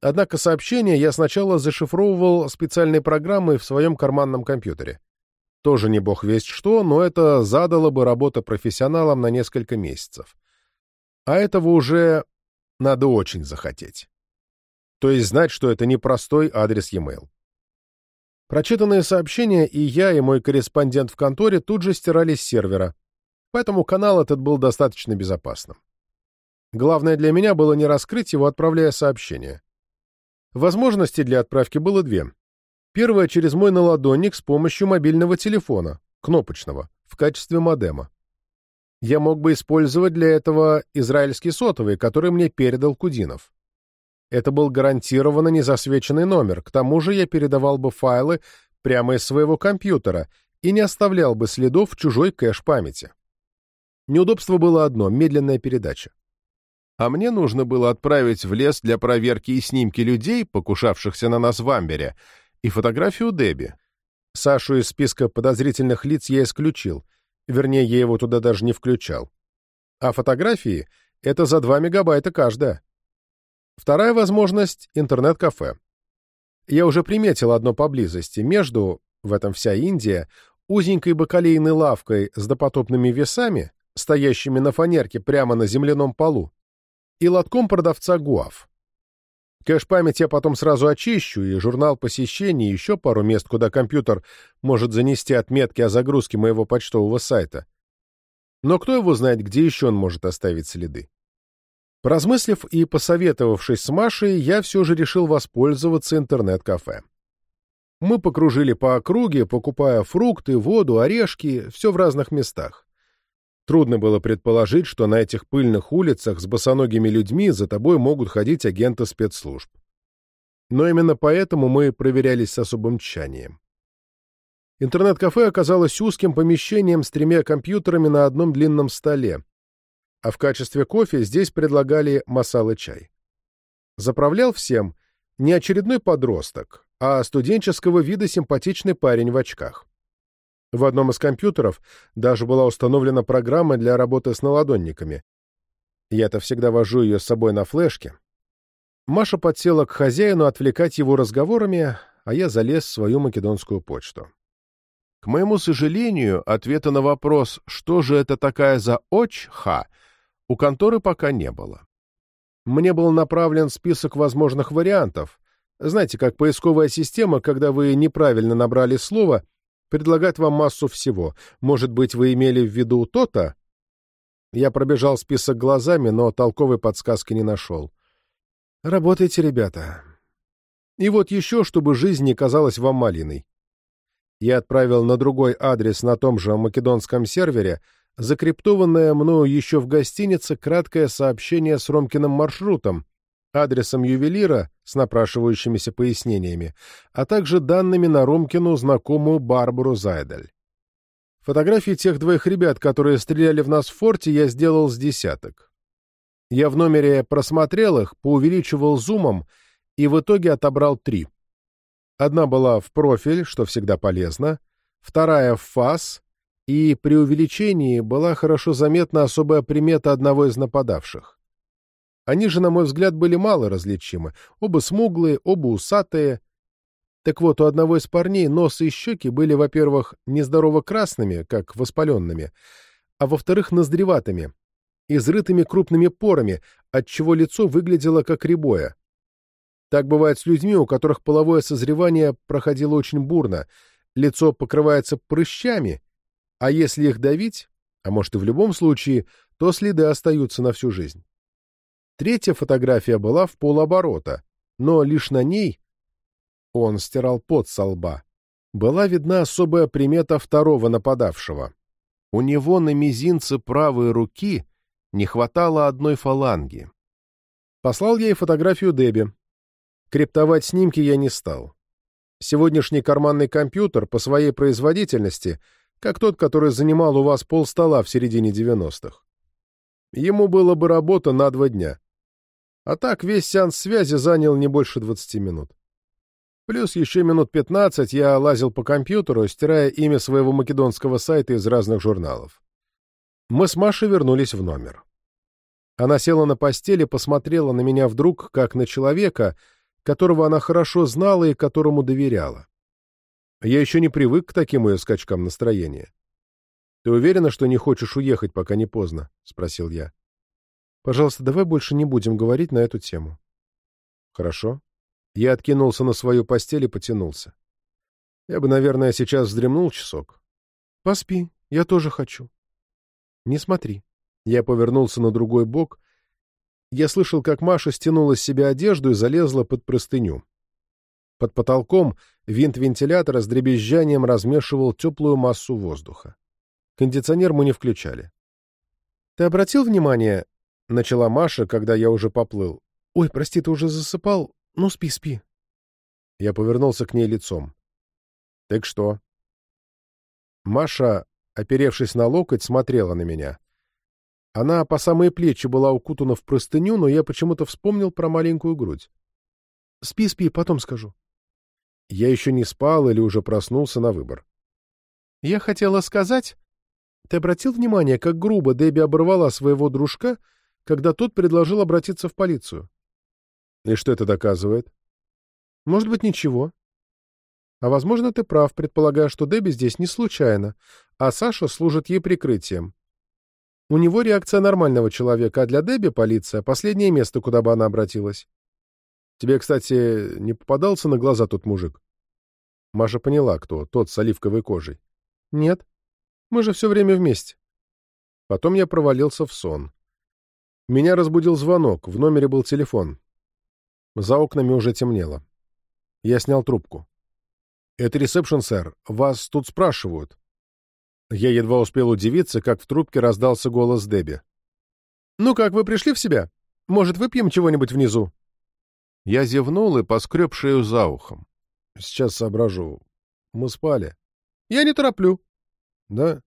однако сообщения я сначала зашифровывал специальной программой в своем карманном компьютере. Тоже не бог весть что, но это задало бы работу профессионалам на несколько месяцев. А этого уже надо очень захотеть. То есть знать, что это не простой адрес e-mail. Прочитанные сообщения и я, и мой корреспондент в конторе тут же стирались с сервера, поэтому канал этот был достаточно безопасным. Главное для меня было не раскрыть его, отправляя сообщение. Возможностей для отправки было две. Первая через мой наладонник с помощью мобильного телефона, кнопочного, в качестве модема. Я мог бы использовать для этого израильский сотовый, который мне передал Кудинов. Это был гарантированно незасвеченный номер, к тому же я передавал бы файлы прямо из своего компьютера и не оставлял бы следов в чужой кэш памяти. Неудобство было одно — медленная передача. А мне нужно было отправить в лес для проверки и снимки людей, покушавшихся на нас в Амбере, и фотографию Дебби. Сашу из списка подозрительных лиц я исключил, вернее, я его туда даже не включал. А фотографии — это за 2 мегабайта каждая. Вторая возможность — интернет-кафе. Я уже приметил одно поблизости, между, в этом вся Индия, узенькой бакалейной лавкой с допотопными весами, стоящими на фанерке прямо на земляном полу, и лотком продавца гуав. Кэш-память я потом сразу очищу, и журнал посещений, и еще пару мест, куда компьютер может занести отметки о загрузке моего почтового сайта. Но кто его знает, где еще он может оставить следы? Поразмыслив и посоветовавшись с Машей, я все же решил воспользоваться интернет-кафе. Мы покружили по округе, покупая фрукты, воду, орешки, все в разных местах. Трудно было предположить, что на этих пыльных улицах с босоногими людьми за тобой могут ходить агенты спецслужб. Но именно поэтому мы проверялись с особым тщанием. Интернет-кафе оказалось узким помещением с тремя компьютерами на одном длинном столе, а в качестве кофе здесь предлагали масала-чай. Заправлял всем не очередной подросток, а студенческого вида симпатичный парень в очках. В одном из компьютеров даже была установлена программа для работы с наладонниками. Я-то всегда вожу ее с собой на флешке. Маша подсела к хозяину отвлекать его разговорами, а я залез в свою македонскую почту. К моему сожалению, ответа на вопрос, что же это такая за очха, у конторы пока не было. Мне был направлен список возможных вариантов. Знаете, как поисковая система, когда вы неправильно набрали слово, предлагает вам массу всего. Может быть, вы имели в виду то-то? Я пробежал список глазами, но толковой подсказки не нашел. Работайте, ребята. И вот еще, чтобы жизнь не казалась вам малиной. Я отправил на другой адрес на том же македонском сервере закриптованное мною еще в гостинице краткое сообщение с Ромкиным маршрутом, адресом ювелира с напрашивающимися пояснениями, а также данными на Ромкину знакомую Барбару Зайдаль. Фотографии тех двоих ребят, которые стреляли в нас в форте, я сделал с десяток. Я в номере просмотрел их, поувеличивал зумом и в итоге отобрал три. Одна была в профиль, что всегда полезно, вторая в фас, и при увеличении была хорошо заметна особая примета одного из нападавших. Они же, на мой взгляд, были мало различимы, оба смуглые, оба усатые, так вот, у одного из парней нос и щеки были, во-первых, нездорово красными, как воспаленными, а во-вторых, ноздреватыми, изрытыми крупными порами, отчего лицо выглядело как рябое. Так бывает с людьми, у которых половое созревание проходило очень бурно, лицо покрывается прыщами, а если их давить, а может и в любом случае, то следы остаются на всю жизнь. Третья фотография была в полоборота, но лишь на ней он стирал пот со лба. Была видна особая примета второго нападавшего. У него на мизинце правой руки не хватало одной фаланги. Послал я ей фотографию Дебби. Криптовать снимки я не стал. Сегодняшний карманный компьютер по своей производительности, как тот, который занимал у вас полстола в середине 90-х. Ему было бы работа на два дня. А так весь сеанс связи занял не больше 20 минут. Плюс еще минут пятнадцать я лазил по компьютеру, стирая имя своего македонского сайта из разных журналов. Мы с Машей вернулись в номер. Она села на постели, посмотрела на меня вдруг, как на человека, которого она хорошо знала и которому доверяла. Я еще не привык к таким ее скачкам настроения. «Ты уверена, что не хочешь уехать, пока не поздно?» — спросил я. «Пожалуйста, давай больше не будем говорить на эту тему». «Хорошо», я откинулся на свою постель и потянулся. Я бы, наверное, сейчас вздремнул часок. Поспи, я тоже хочу. Не смотри. Я повернулся на другой бок. Я слышал, как Маша стянула с себя одежду и залезла под простыню. Под потолком винт вентилятора с дребезжанием размешивал теплую массу воздуха. Кондиционер мы не включали. «Ты обратил внимание?» — начала Маша, когда я уже поплыл. «Ой, прости, ты уже засыпал? Ну, спи, спи. Я повернулся к ней лицом. Так что? Маша, оперевшись на локоть, смотрела на меня. Она по самые плечи была укутана в простыню, но я почему-то вспомнил про маленькую грудь. «Спи, спи, потом скажу». Я еще не спал или уже проснулся на выбор. «Я хотела сказать...» Ты обратил внимание, как грубо Дебби оборвала своего дружка, когда тот предложил обратиться в полицию? И что это доказывает? Может быть, ничего. А возможно, ты прав, предполагая, что Дебби здесь не случайно, а Саша служит ей прикрытием. У него реакция нормального человека, а для Дебби полиция — последнее место, куда бы она обратилась. Тебе, кстати, не попадался на глаза тот мужик? Маша поняла, кто, тот с оливковой кожей. Нет. Мы же все время вместе. Потом я провалился в сон. Меня разбудил звонок, в номере был телефон. За окнами уже темнело. Я снял трубку. «Это ресепшн, сэр. Вас тут спрашивают». Я едва успел удивиться, как в трубке раздался голос Дебби. «Ну как, вы пришли в себя? Может, выпьем чего-нибудь внизу?» Я зевнул и поскреб шею за ухом. «Сейчас соображу. Мы спали». «Я не тороплю». «Да?»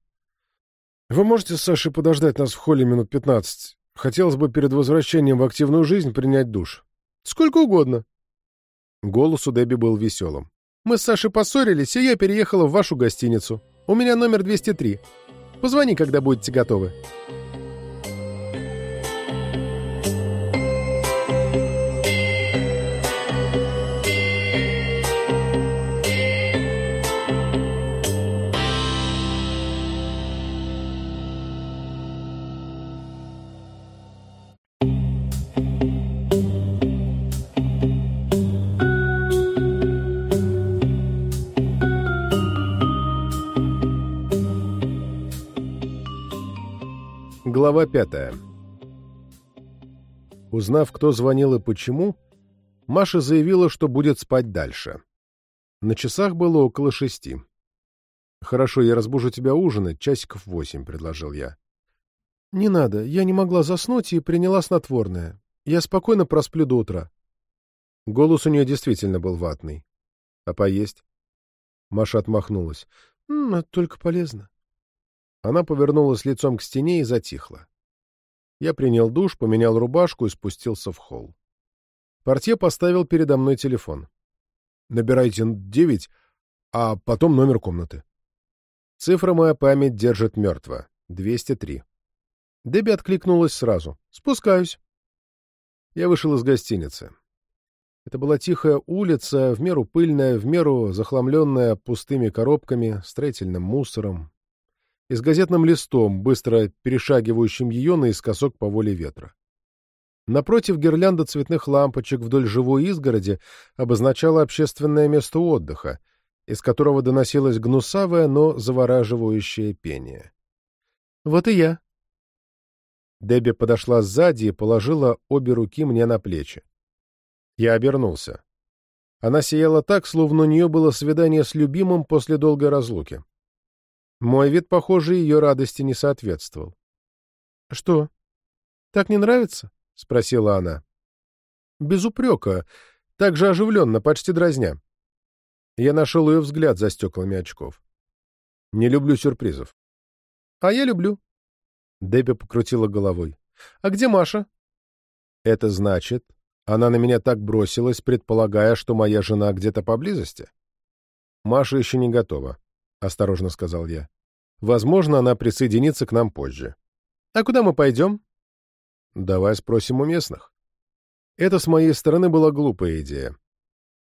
«Вы можете с Сашей подождать нас в холле минут пятнадцать? Хотелось бы перед возвращением в активную жизнь принять душ». Сколько угодно. Голос у Дебби был веселым. Мы с Сашей поссорились, и я переехала в вашу гостиницу. У меня номер 203. Позвони, когда будете готовы. Глава пятая. Узнав, кто звонил и почему, Маша заявила, что будет спать дальше. На часах было около шести. «Хорошо, я разбужу тебя ужинать, часиков восемь», — предложил я. «Не надо, я не могла заснуть и приняла снотворное. Я спокойно просплю до утра». Голос у нее действительно был ватный. «А поесть?» Маша отмахнулась. «М -м, «Только полезно». Она повернулась лицом к стене и затихла. Я принял душ, поменял рубашку и спустился в холл. Портье поставил передо мной телефон. «Набирайте девять, а потом номер комнаты». Цифра моя память держит мертво. 203. Дебби откликнулась сразу. «Спускаюсь». Я вышел из гостиницы. Это была тихая улица, в меру пыльная, в меру захламленная пустыми коробками, строительным мусором, и с газетным листом, быстро перешагивающим ее наискосок по воле ветра. Напротив гирлянда цветных лампочек вдоль живой изгороди обозначала общественное место отдыха, из которого доносилось гнусавое, но завораживающее пение. «Вот и я». Дебби подошла сзади и положила обе руки мне на плечи. Я обернулся. Она сияла так, словно у нее было свидание с любимым после долгой разлуки. Мой вид, похоже, ее радости не соответствовал. — Что? Так не нравится? — спросила она. Без упрека, так же оживленно, почти дразня. Я нашел ее взгляд за стеклами очков. Не люблю сюрпризов. — А я люблю. Дебби покрутила головой. — А где Маша? — Это значит, она на меня так бросилась, предполагая, что моя жена где-то поблизости? Маша еще не готова. — осторожно сказал я. «Возможно, она присоединится к нам позже». «А куда мы пойдем?» «Давай спросим у местных». Это с моей стороны была глупая идея.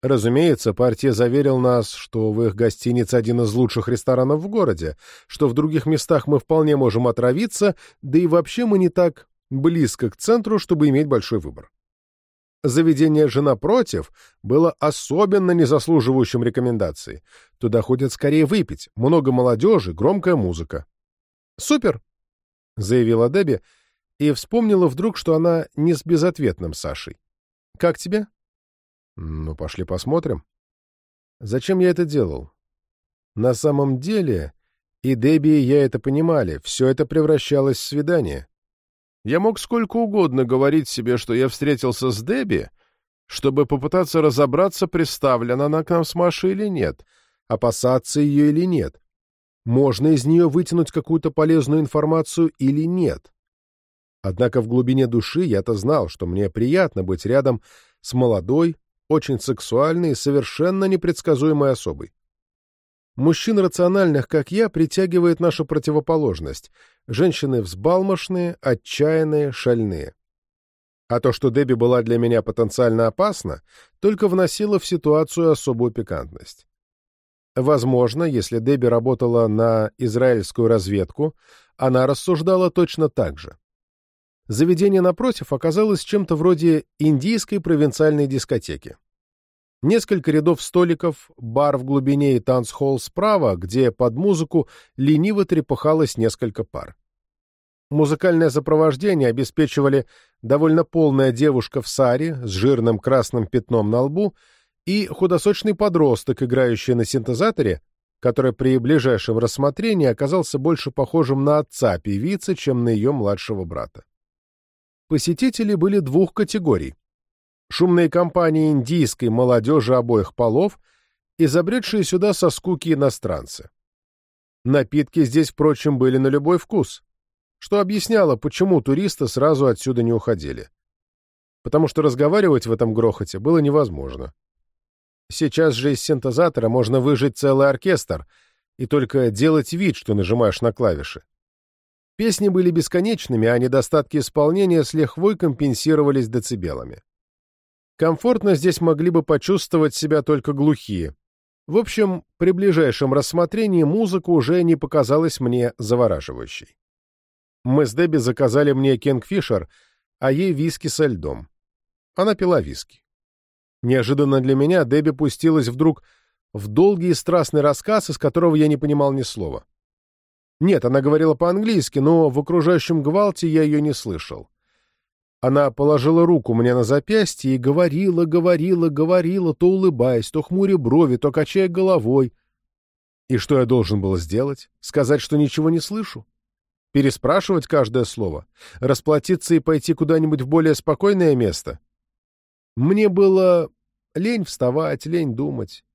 Разумеется, партия заверил нас, что в их гостинице один из лучших ресторанов в городе, что в других местах мы вполне можем отравиться, да и вообще мы не так близко к центру, чтобы иметь большой выбор заведение «Жена против» было особенно незаслуживающим рекомендации. Туда ходят скорее выпить, много молодежи, громкая музыка. «Супер!» — заявила Дебби и вспомнила вдруг, что она не с безответным Сашей. «Как тебе?» «Ну, пошли посмотрим». Зачем я это делал? На самом деле, и Дебби, и я это понимали, все это превращалось в свидание. Я мог сколько угодно говорить себе, что я встретился с Дебби, чтобы попытаться разобраться, приставлена она к нам с Машей или нет, опасаться ее или нет. Можно из нее вытянуть какую-то полезную информацию или нет. Однако в глубине души я-то знал, что мне приятно быть рядом с молодой, очень сексуальной и совершенно непредсказуемой особой. Мужчин рациональных, как я, притягивает наша противоположность. Женщины взбалмошные, отчаянные, шальные. А то, что Дебби была для меня потенциально опасна, только вносило в ситуацию особую пикантность. Возможно, если Дебби работала на израильскую разведку, она рассуждала точно так же. Заведение напротив оказалось чем-то вроде индийской провинциальной дискотеки. Несколько рядов столиков, бар в глубине и танцхолл справа, где под музыку лениво трепыхалось несколько пар. Музыкальное сопровождение обеспечивали довольно полная девушка в саре с жирным красным пятном на лбу и худосочный подросток, играющий на синтезаторе, который при ближайшем рассмотрении оказался больше похожим на отца певицы, чем на ее младшего брата. Посетители были двух категорий шумные компании индийской молодежи обоих полов и забредшие сюда со скуки иностранцы. Напитки здесь, впрочем, были на любой вкус, что объясняло, почему туристы сразу отсюда не уходили. Потому что разговаривать в этом грохоте было невозможно. Сейчас же из синтезатора можно выжить целый оркестр и только делать вид, что нажимаешь на клавиши. Песни были бесконечными, а недостатки исполнения с лихвой компенсировались децибелами. Комфортно здесь могли бы почувствовать себя только глухие. В общем, при ближайшем рассмотрении музыка уже не показалась мне завораживающей. Мы с Дебби заказали мне Кингфишер, а ей виски со льдом. Она пила виски. Неожиданно для меня Дебби пустилась вдруг в долгий и страстный рассказ, из которого я не понимал ни слова. Нет, она говорила по-английски, но в окружающем гвалте я ее не слышал. Она положила руку мне на запястье и говорила, говорила, говорила, то улыбаясь, то хмуря брови, то качая головой. И что я должен был сделать? Сказать, что ничего не слышу? Переспрашивать каждое слово? Расплатиться и пойти куда-нибудь в более спокойное место? Мне было лень вставать, лень думать.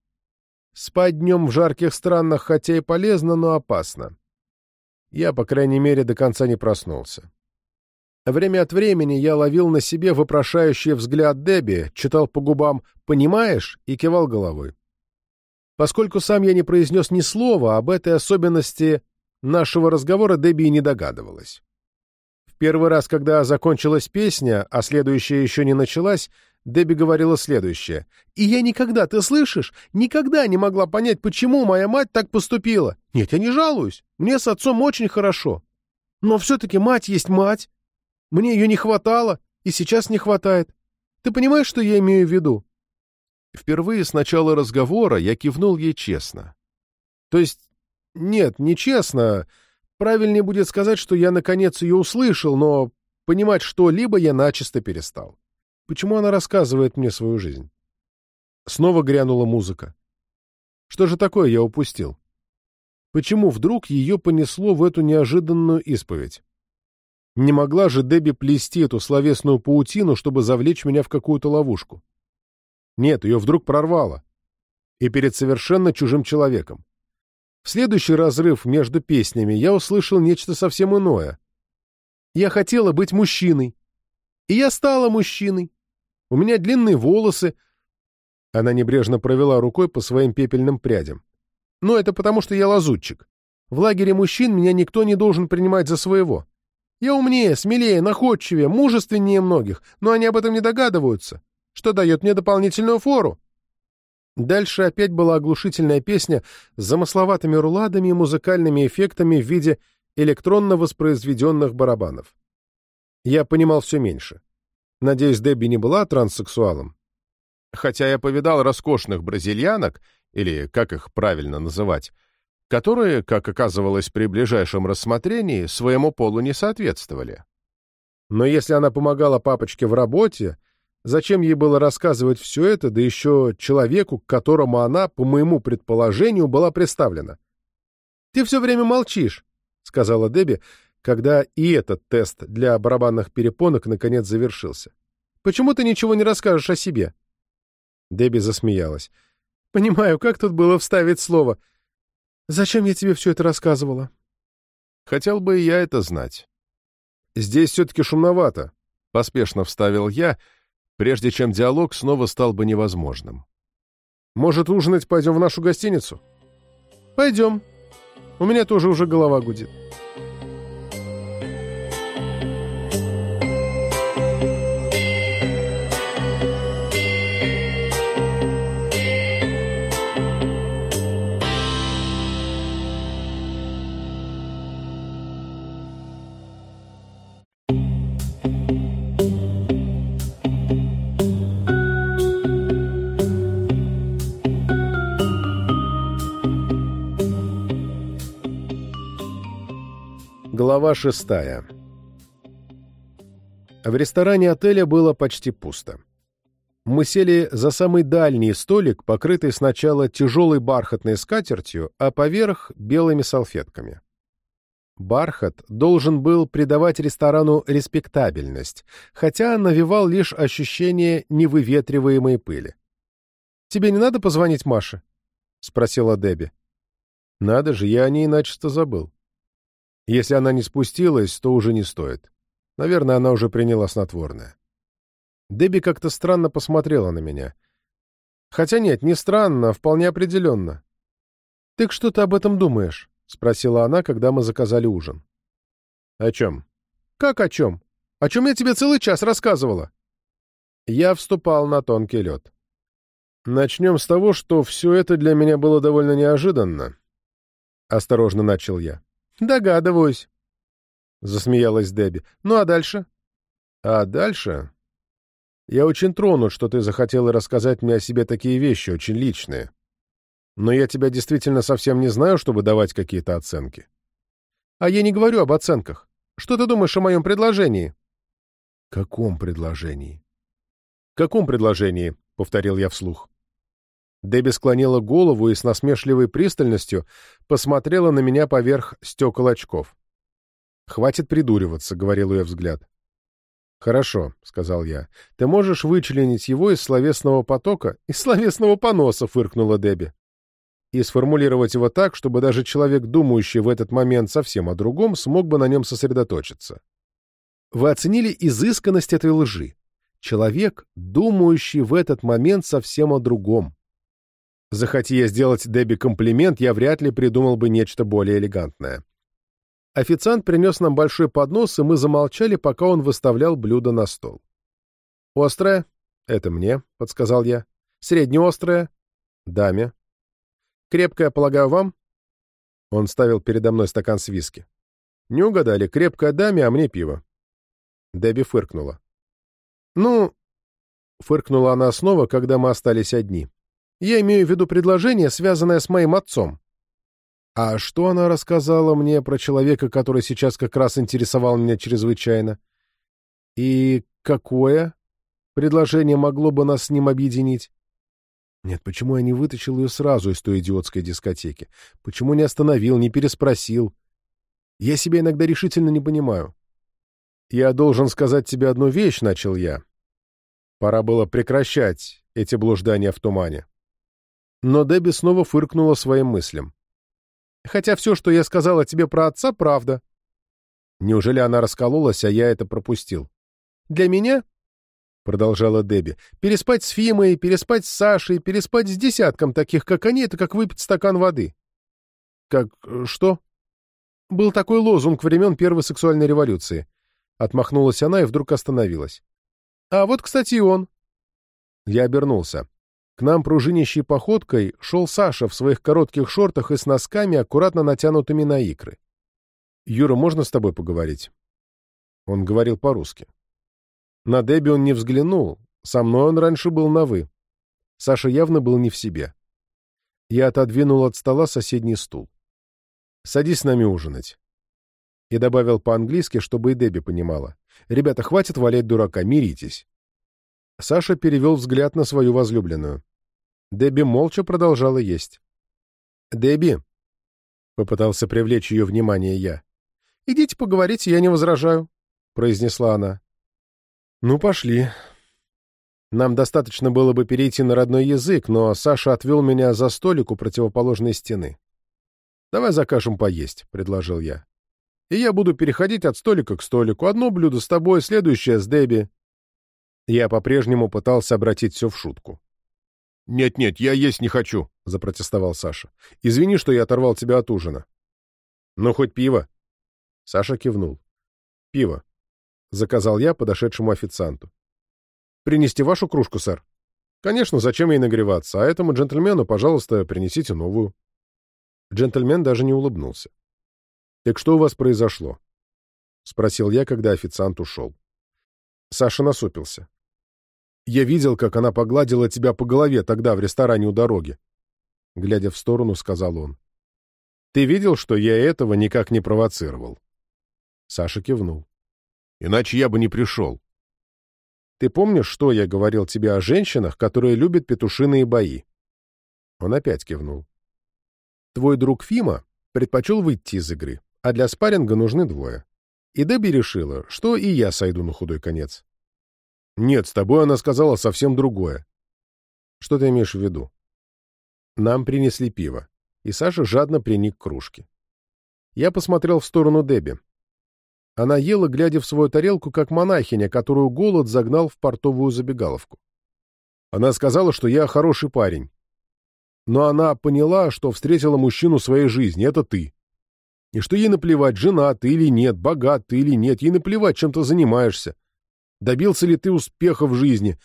Спать днем в жарких странах хотя и полезно, но опасно. Я, по крайней мере, до конца не проснулся. Время от времени я ловил на себе вопрошающий взгляд Дебби, читал по губам «понимаешь» и кивал головой. Поскольку сам я не произнес ни слова, об этой особенности нашего разговора Дебби не догадывалась. В первый раз, когда закончилась песня, а следующая еще не началась, Дебби говорила следующее. «И я никогда, ты слышишь, никогда не могла понять, почему моя мать так поступила. Нет, я не жалуюсь. Мне с отцом очень хорошо. Но все-таки мать есть мать. Мне ее не хватало, и сейчас не хватает. Ты понимаешь, что я имею в виду?» Впервые с начала разговора я кивнул ей честно. То есть, нет, не честно. Правильнее будет сказать, что я наконец ее услышал, но понимать что-либо я начисто перестал. Почему она рассказывает мне свою жизнь? Снова грянула музыка. Что же такое я упустил? Почему вдруг ее понесло в эту неожиданную исповедь? Не могла же Дебби плести эту словесную паутину, чтобы завлечь меня в какую-то ловушку. Нет, ее вдруг прорвало. И перед совершенно чужим человеком. В следующий разрыв между песнями я услышал нечто совсем иное. Я хотела быть мужчиной. И я стала мужчиной. У меня длинные волосы. Она небрежно провела рукой по своим пепельным прядям. Но это потому, что я лазутчик. В лагере мужчин меня никто не должен принимать за своего. Я умнее, смелее, находчивее, мужественнее многих, но они об этом не догадываются, что дает мне дополнительную фору. Дальше опять была оглушительная песня с замысловатыми руладами и музыкальными эффектами в виде электронно воспроизведенных барабанов. Я понимал все меньше. Надеюсь, Дебби не была транссексуалом? Хотя я повидал роскошных бразильянок, или как их правильно называть, которые, как оказывалось при ближайшем рассмотрении, своему полу не соответствовали. Но если она помогала папочке в работе, зачем ей было рассказывать все это, да еще человеку, к которому она, по моему предположению, была представлена? «Ты все время молчишь», — сказала Дебби, когда и этот тест для барабанных перепонок наконец завершился. «Почему ты ничего не расскажешь о себе?» Дебби засмеялась. «Понимаю, как тут было вставить слово. Зачем я тебе все это рассказывала?» «Хотел бы и я это знать». «Здесь все-таки шумновато», — поспешно вставил я, прежде чем диалог снова стал бы невозможным. «Может, ужинать пойдем в нашу гостиницу?» «Пойдем. У меня тоже уже голова гудит». Глава шестая В ресторане отеля было почти пусто. Мы сели за самый дальний столик, покрытый сначала тяжелой бархатной скатертью, а поверх — белыми салфетками. Бархат должен был придавать ресторану респектабельность, хотя навевал лишь ощущение невыветриваемой пыли. «Тебе не надо позвонить Маше?» — спросила Дебби. «Надо же, я о ней начисто забыл». Если она не спустилась, то уже не стоит. Наверное, она уже приняла снотворное. Дебби как-то странно посмотрела на меня. Хотя нет, не странно, а вполне определенно. «Ты что ты об этом думаешь?» — спросила она, когда мы заказали ужин. «О чем?» «Как о чем? О чем я тебе целый час рассказывала?» Я вступал на тонкий лед. «Начнем с того, что все это для меня было довольно неожиданно», — осторожно начал я. «Догадываюсь», — засмеялась Дебби. «Ну а дальше?» А дальше... Я очень тронут, что ты захотела рассказать мне о себе такие вещи, очень личные. Но я тебя действительно совсем не знаю, чтобы давать какие-то оценки. А я не говорю об оценках. Что ты думаешь о моем предложении? Каком предложении? Каком предложении? — повторил я вслух. Дебби склонила голову и с насмешливой пристальностью посмотрела на меня поверх стекол очков. «Хватит придуриваться», — говорил ее взгляд. «Хорошо», — сказал я. «Ты можешь вычленить его из словесного потока?» «Из словесного поноса», — фыркнула Дебби. «И сформулировать его так, чтобы даже человек, думающий в этот момент совсем о другом, смог бы на нем сосредоточиться». Вы оценили изысканность этой лжи. Человек, думающий в этот момент совсем о другом. Захоти я сделать Дебби комплимент, я вряд ли придумал бы нечто более элегантное. Официант принес нам большой поднос, и мы замолчали, пока он выставлял блюдо на стол. «Острое?» «Это мне», — подсказал я. «Среднеострое?» «Даме». «Крепкое, полагаю, вам?» Он ставил передо мной стакан с виски. «Не угадали, крепкое даме, а мне пиво». Дебби фыркнула. «Ну...» — фыркнула она снова, когда мы остались одни. Я имею в виду предложение, связанное с моим отцом. А что она рассказала мне про человека, который сейчас как раз интересовал меня чрезвычайно? И какое предложение могло бы нас с ним объединить? Нет, почему я не вытащил ее сразу из той идиотской дискотеки? Почему не остановил, не переспросил? Я себя иногда решительно не понимаю. Я должен сказать тебе одну вещь, — начал я. Пора было прекращать эти блуждания в тумане. Но Дебби снова фыркнула своим мыслям. «Хотя все, что я сказала тебе про отца, правда». Неужели она раскололась, а я это пропустил? «Для меня, — продолжала Дебби, — переспать с Фимой, переспать с Сашей, переспать с десятком таких, как они, это как выпить стакан воды». «Как... что?» «Был такой лозунг времен Первой сексуальной революции». Отмахнулась она и вдруг остановилась. «А вот, кстати, и он». Я обернулся. К нам пружинящей походкой шел Саша в своих коротких шортах и с носками, аккуратно натянутыми на икры. «Юра, можно с тобой поговорить?» Он говорил по-русски. На Дебби он не взглянул, со мной он раньше был на «вы». Саша явно был не в себе. Я отодвинул от стола соседний стул. «Садись с нами ужинать». И добавил по-английски, чтобы и Дебби понимала. «Ребята, хватит валять дурака, миритесь». Саша перевел взгляд на свою возлюбленную. Дебби молча продолжала есть. «Дебби!» — попытался привлечь ее внимание я. «Идите поговорите, я не возражаю», — произнесла она. «Ну, пошли». Нам достаточно было бы перейти на родной язык, но Саша отвел меня за столик у противоположной стены. «Давай закажем поесть», — предложил я. «И я буду переходить от столика к столику. Одно блюдо с тобой, следующее с Дебби». Я по-прежнему пытался обратить все в шутку. «Нет-нет, я есть не хочу», — запротестовал Саша. «Извини, что я оторвал тебя от ужина». «Ну, хоть пиво». Саша кивнул. «Пиво», — заказал я подошедшему официанту. «Принести вашу кружку, сэр?» «Конечно, зачем ей нагреваться? А этому джентльмену, пожалуйста, принесите новую». Джентльмен даже не улыбнулся. «Так что у вас произошло?» — спросил я, когда официант ушел. Саша насупился. Я видел, как она погладила тебя по голове тогда в ресторане у дороги. Глядя в сторону, сказал он. Ты видел, что я этого никак не провоцировал? Саша кивнул. Иначе я бы не пришел. Ты помнишь, что я говорил тебе о женщинах, которые любят петушиные бои? Он опять кивнул. Твой друг Фима предпочел выйти из игры, а для спарринга нужны двое. И Дебби решила, что и я сойду на худой конец. Нет, с тобой она сказала совсем другое. Что ты имеешь в виду? Нам принесли пиво, и Саша жадно приник к кружке. Я посмотрел в сторону Дебби. Она ела, глядя в свою тарелку, как монахиня, которую голод загнал в портовую забегаловку. Она сказала, что я хороший парень. Но она поняла, что встретила мужчину своей жизни, это ты. И что ей наплевать, женат ты или нет, богат ты или нет, ей наплевать, чем ты занимаешься. Добился ли ты успеха в жизни?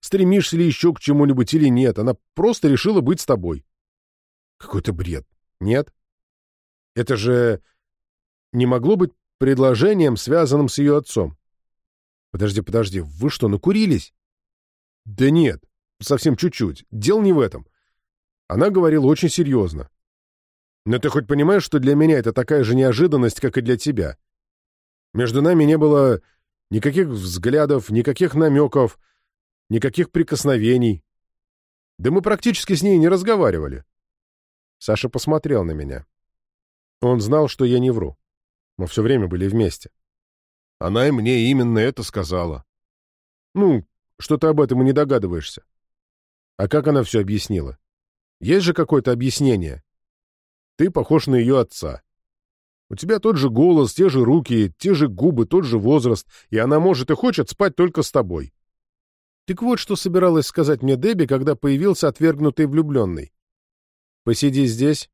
Стремишься ли еще к чему-нибудь или нет? Она просто решила быть с тобой. Какой-то бред. Нет? Это же не могло быть предложением, связанным с ее отцом. Подожди, подожди, вы что, накурились? Да нет, совсем чуть-чуть. Дело не в этом. Она говорила очень серьезно. Но ты хоть понимаешь, что для меня это такая же неожиданность, как и для тебя? Между нами не было никаких взглядов, никаких намеков, никаких прикосновений. Да мы практически с ней не разговаривали. Саша посмотрел на меня. Он знал, что я не вру. Мы все время были вместе. Она и мне именно это сказала. Ну, что ты об этом и не догадываешься. А как она все объяснила? Есть же какое-то объяснение. Ты похож на ее отца. У тебя тот же голос, те же руки, те же губы, тот же возраст, и она может и хочет спать только с тобой. Так вот, что собиралась сказать мне Дебби, когда появился отвергнутый влюбленный. «Посиди здесь».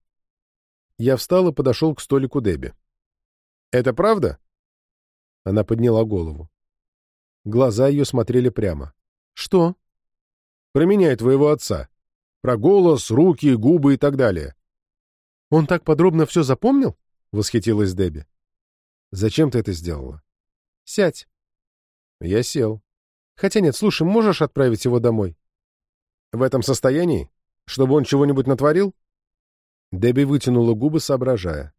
Я встал и подошел к столику Дебби. «Это правда?» Она подняла голову. Глаза ее смотрели прямо. «Что?» «Про меня и твоего отца. Про голос, руки, губы и так далее». «Он так подробно все запомнил?» — восхитилась Дебби. «Зачем ты это сделала?» «Сядь». Я сел. «Хотя нет, слушай, можешь отправить его домой?» «В этом состоянии? Чтобы он чего-нибудь натворил?» Дебби вытянула губы, соображая.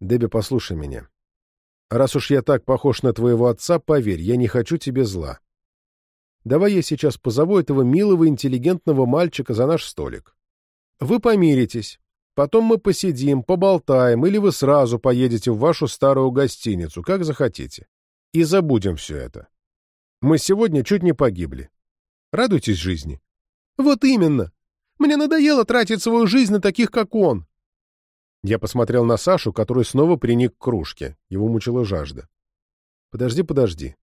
«Дебби, послушай меня. Раз уж я так похож на твоего отца, поверь, я не хочу тебе зла. Давай я сейчас позову этого милого, интеллигентного мальчика за наш столик. Вы помиритесь. Потом мы посидим, поболтаем, или вы сразу поедете в вашу старую гостиницу, как захотите. И забудем все это. Мы сегодня чуть не погибли. Радуйтесь жизни. Вот именно. Мне надоело тратить свою жизнь на таких, как он. Я посмотрел на Сашу, который снова приник к кружке. Его мучила жажда. Подожди, подожди.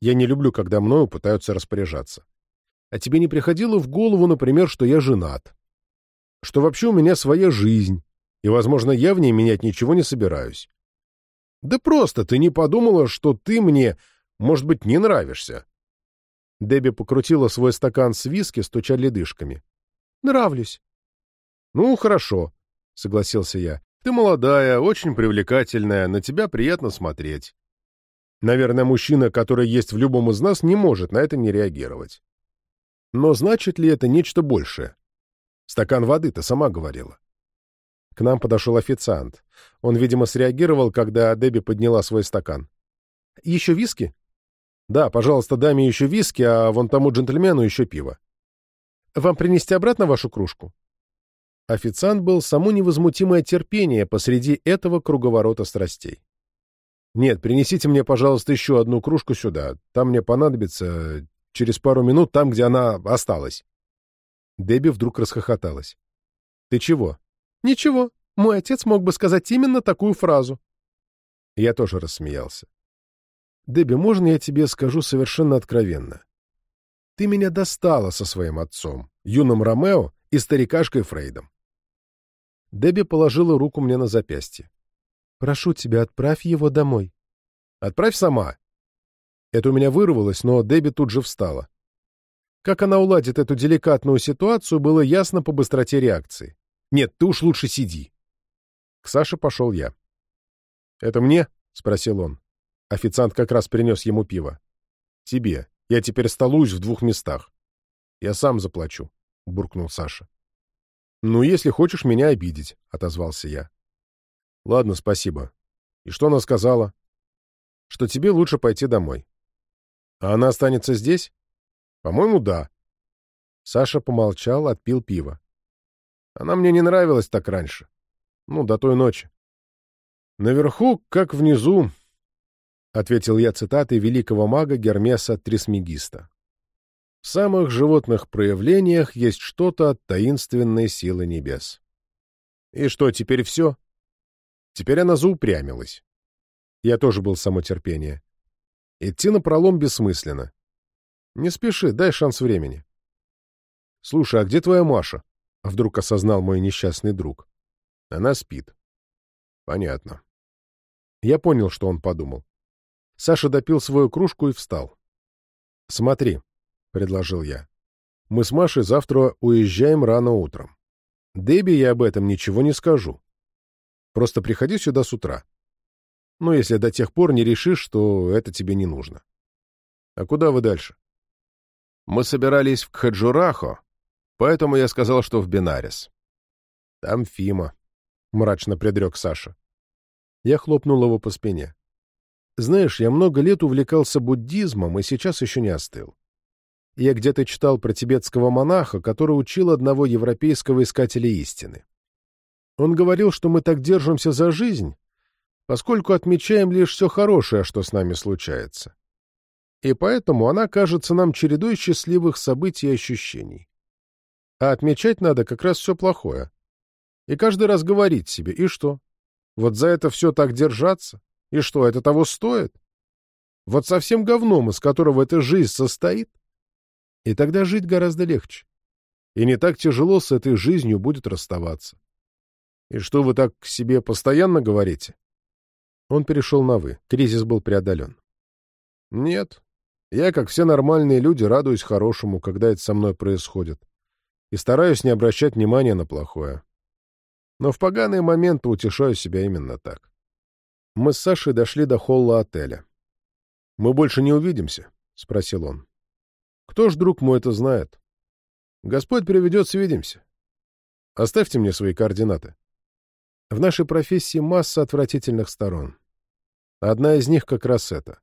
Я не люблю, когда мною пытаются распоряжаться. А тебе не приходило в голову, например, что я женат? Что вообще у меня своя жизнь, и, возможно, я в ней менять ничего не собираюсь? Да просто ты не подумала, что ты мне, может быть, не нравишься. Дебби покрутила свой стакан с виски, стуча ледышками. Нравлюсь. Ну, хорошо, согласился я. Ты молодая, очень привлекательная, на тебя приятно смотреть. Наверное, мужчина, который есть в любом из нас, не может на это не реагировать. Но значит ли это нечто большее? Стакан воды, ты сама говорила. К нам подошел официант. Он, видимо, среагировал, когда Дебби подняла свой стакан. «Еще виски?» «Да, пожалуйста, даме еще виски, а вон тому джентльмену еще пиво». «Вам принести обратно вашу кружку?» Официант был само невозмутимое терпение посреди этого круговорота страстей. «Нет, принесите мне, пожалуйста, еще одну кружку сюда. Там мне понадобится через пару минут, там, где она осталась». Дебби вдруг расхохоталась. «Ты чего?» «Ничего. Мой отец мог бы сказать именно такую фразу». Я тоже рассмеялся. «Дебби, можно я тебе скажу совершенно откровенно? Ты меня достала со своим отцом, юным Ромео и старикашкой Фрейдом». Дебби положила руку мне на запястье. Прошу тебя, отправь его домой. Отправь сама. Это у меня вырвалось, но Дебби тут же встала. Как она уладит эту деликатную ситуацию, было ясно по быстроте реакции. Нет, ты уж лучше сиди. К Саше пошел я. «Это мне?» — спросил он. Официант как раз принес ему пиво. «Тебе. Я теперь столуюсь в двух местах. Я сам заплачу», — буркнул Саша. «Ну, если хочешь меня обидеть», — отозвался я. Ладно, спасибо. И что она сказала? Что тебе лучше пойти домой. А она останется здесь? По-моему, да. Саша помолчал, отпил пиво. Она мне не нравилась так раньше. Ну, до той ночи. Наверху, как внизу, — ответил я цитатой великого мага Гермеса Трисмегиста. В самых животных проявлениях есть что-то от таинственной силы небес. И что, теперь все? Теперь она заупрямилась. Я тоже был само терпение. Идти на пролом бессмысленно. Не спеши, дай шанс времени. Слушай, а где твоя Маша? Вдруг осознал мой несчастный друг. Она спит. Понятно. Я понял, что он подумал. Саша допил свою кружку и встал. «Смотри», — предложил я. «Мы с Машей завтра уезжаем рано утром. Дебби я об этом ничего не скажу. Просто приходи сюда с утра. Ну, если до тех пор не решишь, что это тебе не нужно. А куда вы дальше? Мы собирались в Кхаджурахо, поэтому я сказал, что в Бинарис. Там Фима, — мрачно предрек Саша. Я хлопнул его по спине. Знаешь, я много лет увлекался буддизмом и сейчас еще не остыл. Я где-то читал про тибетского монаха, который учил одного европейского искателя истины. Он говорил, что мы так держимся за жизнь, поскольку отмечаем лишь все хорошее, что с нами случается. И поэтому она кажется нам чередой счастливых событий и ощущений. А отмечать надо как раз все плохое. И каждый раз говорить себе, и что? Вот за это все так держаться? И что, это того стоит? Вот совсем говном, из которого эта жизнь состоит? И тогда жить гораздо легче. И не так тяжело с этой жизнью будет расставаться. И что вы так к себе постоянно говорите? Он перешел на «вы». Кризис был преодолен. Нет. Я, как все нормальные люди, радуюсь хорошему, когда это со мной происходит. И стараюсь не обращать внимания на плохое. Но в поганые моменты утешаю себя именно так. Мы с Сашей дошли до холла отеля. «Мы больше не увидимся?» — спросил он. «Кто ж, друг мой, это знает? Господь приведет, свидимся. Оставьте мне свои координаты». В нашей профессии масса отвратительных сторон. Одна из них как раз это.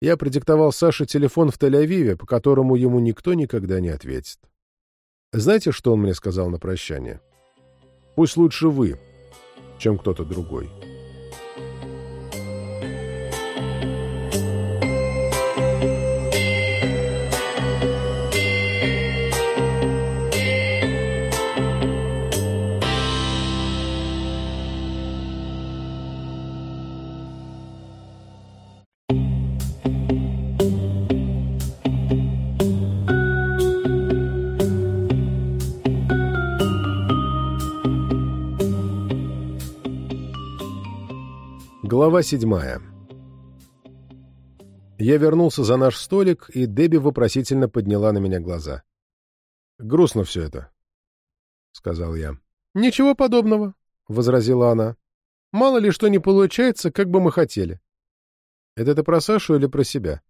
Я продиктовал Саше телефон в Тель-Авиве, по которому ему никто никогда не ответит. Знаете, что он мне сказал на прощание? Пусть лучше вы, чем кто-то другой. Глава седьмая. Я вернулся за наш столик, и Дебби вопросительно подняла на меня глаза. «Грустно все это», — сказал я. «Ничего подобного», — возразила она. «Мало ли что не получается, как бы мы хотели». «Это ты про Сашу или про себя?»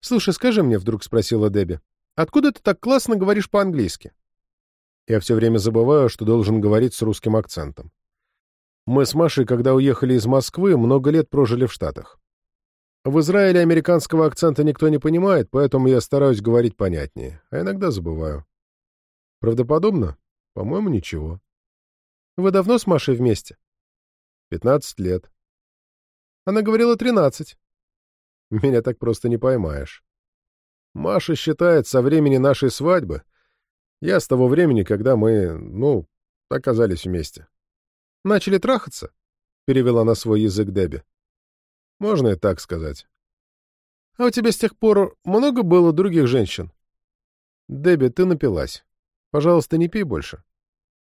«Слушай, скажи мне», — вдруг спросила Дебби, — «откуда ты так классно говоришь по-английски?» Я все время забываю, что должен говорить с русским акцентом. Мы с Машей, когда уехали из Москвы, много лет прожили в Штатах. В Израиле американского акцента никто не понимает, поэтому я стараюсь говорить понятнее, а иногда забываю. Правдоподобно? По-моему, ничего. Вы давно с Машей вместе? Пятнадцать лет. Она говорила тринадцать. Меня так просто не поймаешь. Маша считает со времени нашей свадьбы. Я с того времени, когда мы, ну, оказались вместе. Начали трахаться?» — перевела на свой язык Дебби. «Можно и так сказать». «А у тебя с тех пор много было других женщин?» «Дебби, ты напилась. Пожалуйста, не пей больше».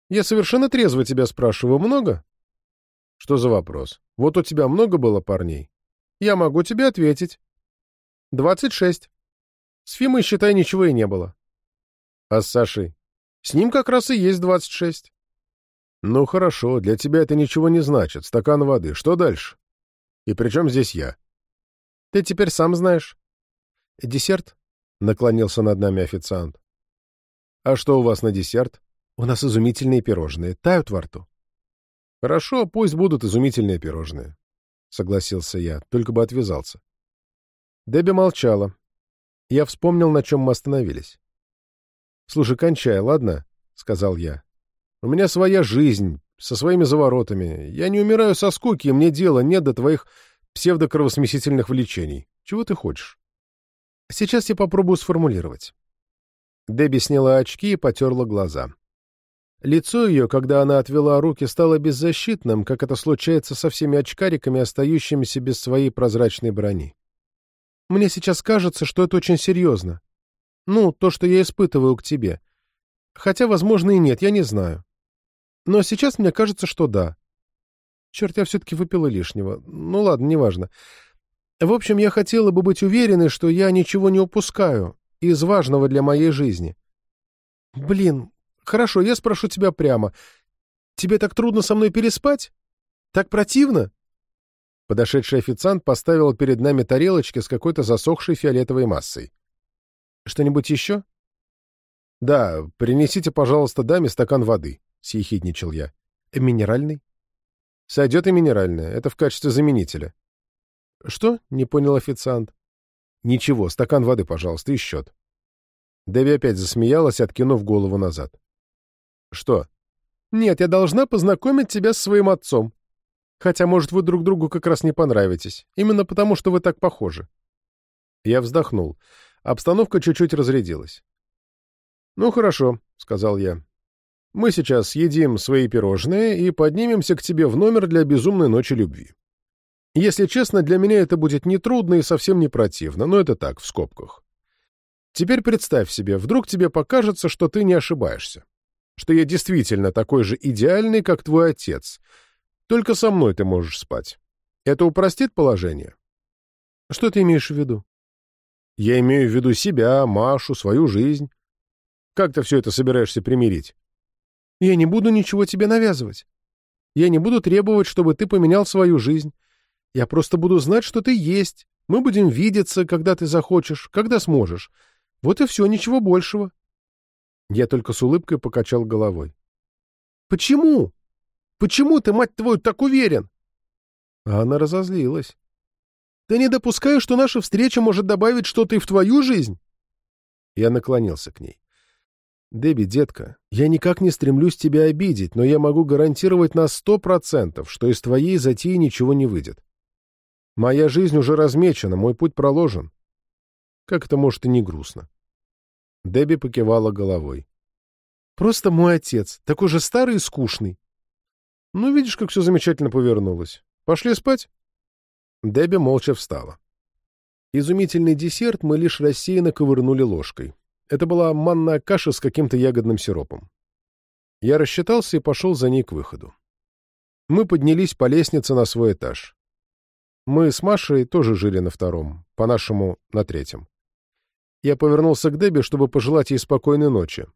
«Я совершенно трезво тебя спрашиваю. Много?» «Что за вопрос? Вот у тебя много было парней?» «Я могу тебе ответить». «Двадцать шесть. С Фимой, считай, ничего и не было». «А с Сашей?» «С ним как раз и есть двадцать шесть». «Ну хорошо, для тебя это ничего не значит. Стакан воды. Что дальше? И при чем здесь я?» «Ты теперь сам знаешь». «Десерт?» — наклонился над нами официант. «А что у вас на десерт?» «У нас изумительные пирожные. Тают во рту». «Хорошо, пусть будут изумительные пирожные», — согласился я, только бы отвязался. Дебби молчала. Я вспомнил, на чем мы остановились. «Слушай, кончай, ладно?» — сказал я. У меня своя жизнь, со своими заворотами. Я не умираю со скуки, и мне дела нет до твоих псевдокровосмесительных влечений. Чего ты хочешь? Сейчас я попробую сформулировать. Дебби сняла очки и потерла глаза. Лицо ее, когда она отвела руки, стало беззащитным, как это случается со всеми очкариками, остающимися без своей прозрачной брони. Мне сейчас кажется, что это очень серьезно. Ну, то, что я испытываю к тебе. Хотя, возможно, и нет, я не знаю. Но сейчас мне кажется, что да. Черт, я все-таки выпила лишнего. Ну ладно, неважно. В общем, я хотела бы быть уверенной, что я ничего не упускаю из важного для моей жизни. Блин, хорошо, я спрошу тебя прямо. Тебе так трудно со мной переспать? Так противно? Подошедший официант поставил перед нами тарелочки с какой-то засохшей фиолетовой массой. «Что-нибудь еще?» «Да, принесите, пожалуйста, даме стакан воды», — съехидничал я. «Э, «Минеральный?» «Сойдет и минеральная. Это в качестве заменителя». «Что?» — не понял официант. «Ничего, стакан воды, пожалуйста, и счет». Дэви опять засмеялась, откинув голову назад. «Что?» «Нет, я должна познакомить тебя с своим отцом. Хотя, может, вы друг другу как раз не понравитесь. Именно потому, что вы так похожи». Я вздохнул. Обстановка чуть-чуть разрядилась. «Ну, хорошо», — сказал я. «Мы сейчас съедим свои пирожные и поднимемся к тебе в номер для безумной ночи любви. Если честно, для меня это будет нетрудно и совсем не противно, но это так, в скобках. Теперь представь себе, вдруг тебе покажется, что ты не ошибаешься, что я действительно такой же идеальный, как твой отец, только со мной ты можешь спать. Это упростит положение? Что ты имеешь в виду? Я имею в виду себя, Машу, свою жизнь. Как ты все это собираешься примирить? Я не буду ничего тебе навязывать. Я не буду требовать, чтобы ты поменял свою жизнь. Я просто буду знать, что ты есть. Мы будем видеться, когда ты захочешь, когда сможешь. Вот и все, ничего большего. Я только с улыбкой покачал головой. Почему? Почему ты, мать твою, так уверен? А она разозлилась. Ты не допускаешь, что наша встреча может добавить что-то и в твою жизнь? Я наклонился к ней. «Дебби, детка, я никак не стремлюсь тебя обидеть, но я могу гарантировать на сто процентов, что из твоей затеи ничего не выйдет. Моя жизнь уже размечена, мой путь проложен. Как это может и не грустно?» Дебби покивала головой. «Просто мой отец, такой же старый и скучный». «Ну, видишь, как все замечательно повернулось. Пошли спать?» Дебби молча встала. Изумительный десерт мы лишь рассеянно ковырнули ложкой. Это была манная каша с каким-то ягодным сиропом. Я рассчитался и пошел за ней к выходу. Мы поднялись по лестнице на свой этаж. Мы с Машей тоже жили на втором, по-нашему — на третьем. Я повернулся к Дебби, чтобы пожелать ей спокойной ночи.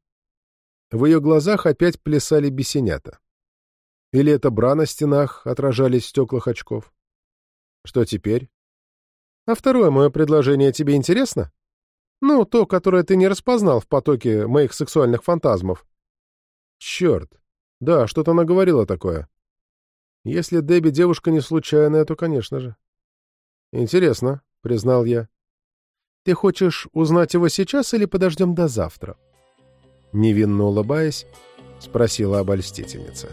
В ее глазах опять плясали бесенята. Или это бра на стенах отражались в стеклах очков? Что теперь? А второе мое предложение тебе интересно? Ну, то, которое ты не распознал в потоке моих сексуальных фантазмов. Черт. Да, что-то она говорила такое. Если Дебби девушка не случайная, то, конечно же. Интересно, признал я. Ты хочешь узнать его сейчас или подождем до завтра? Невинно улыбаясь, спросила обольстительница.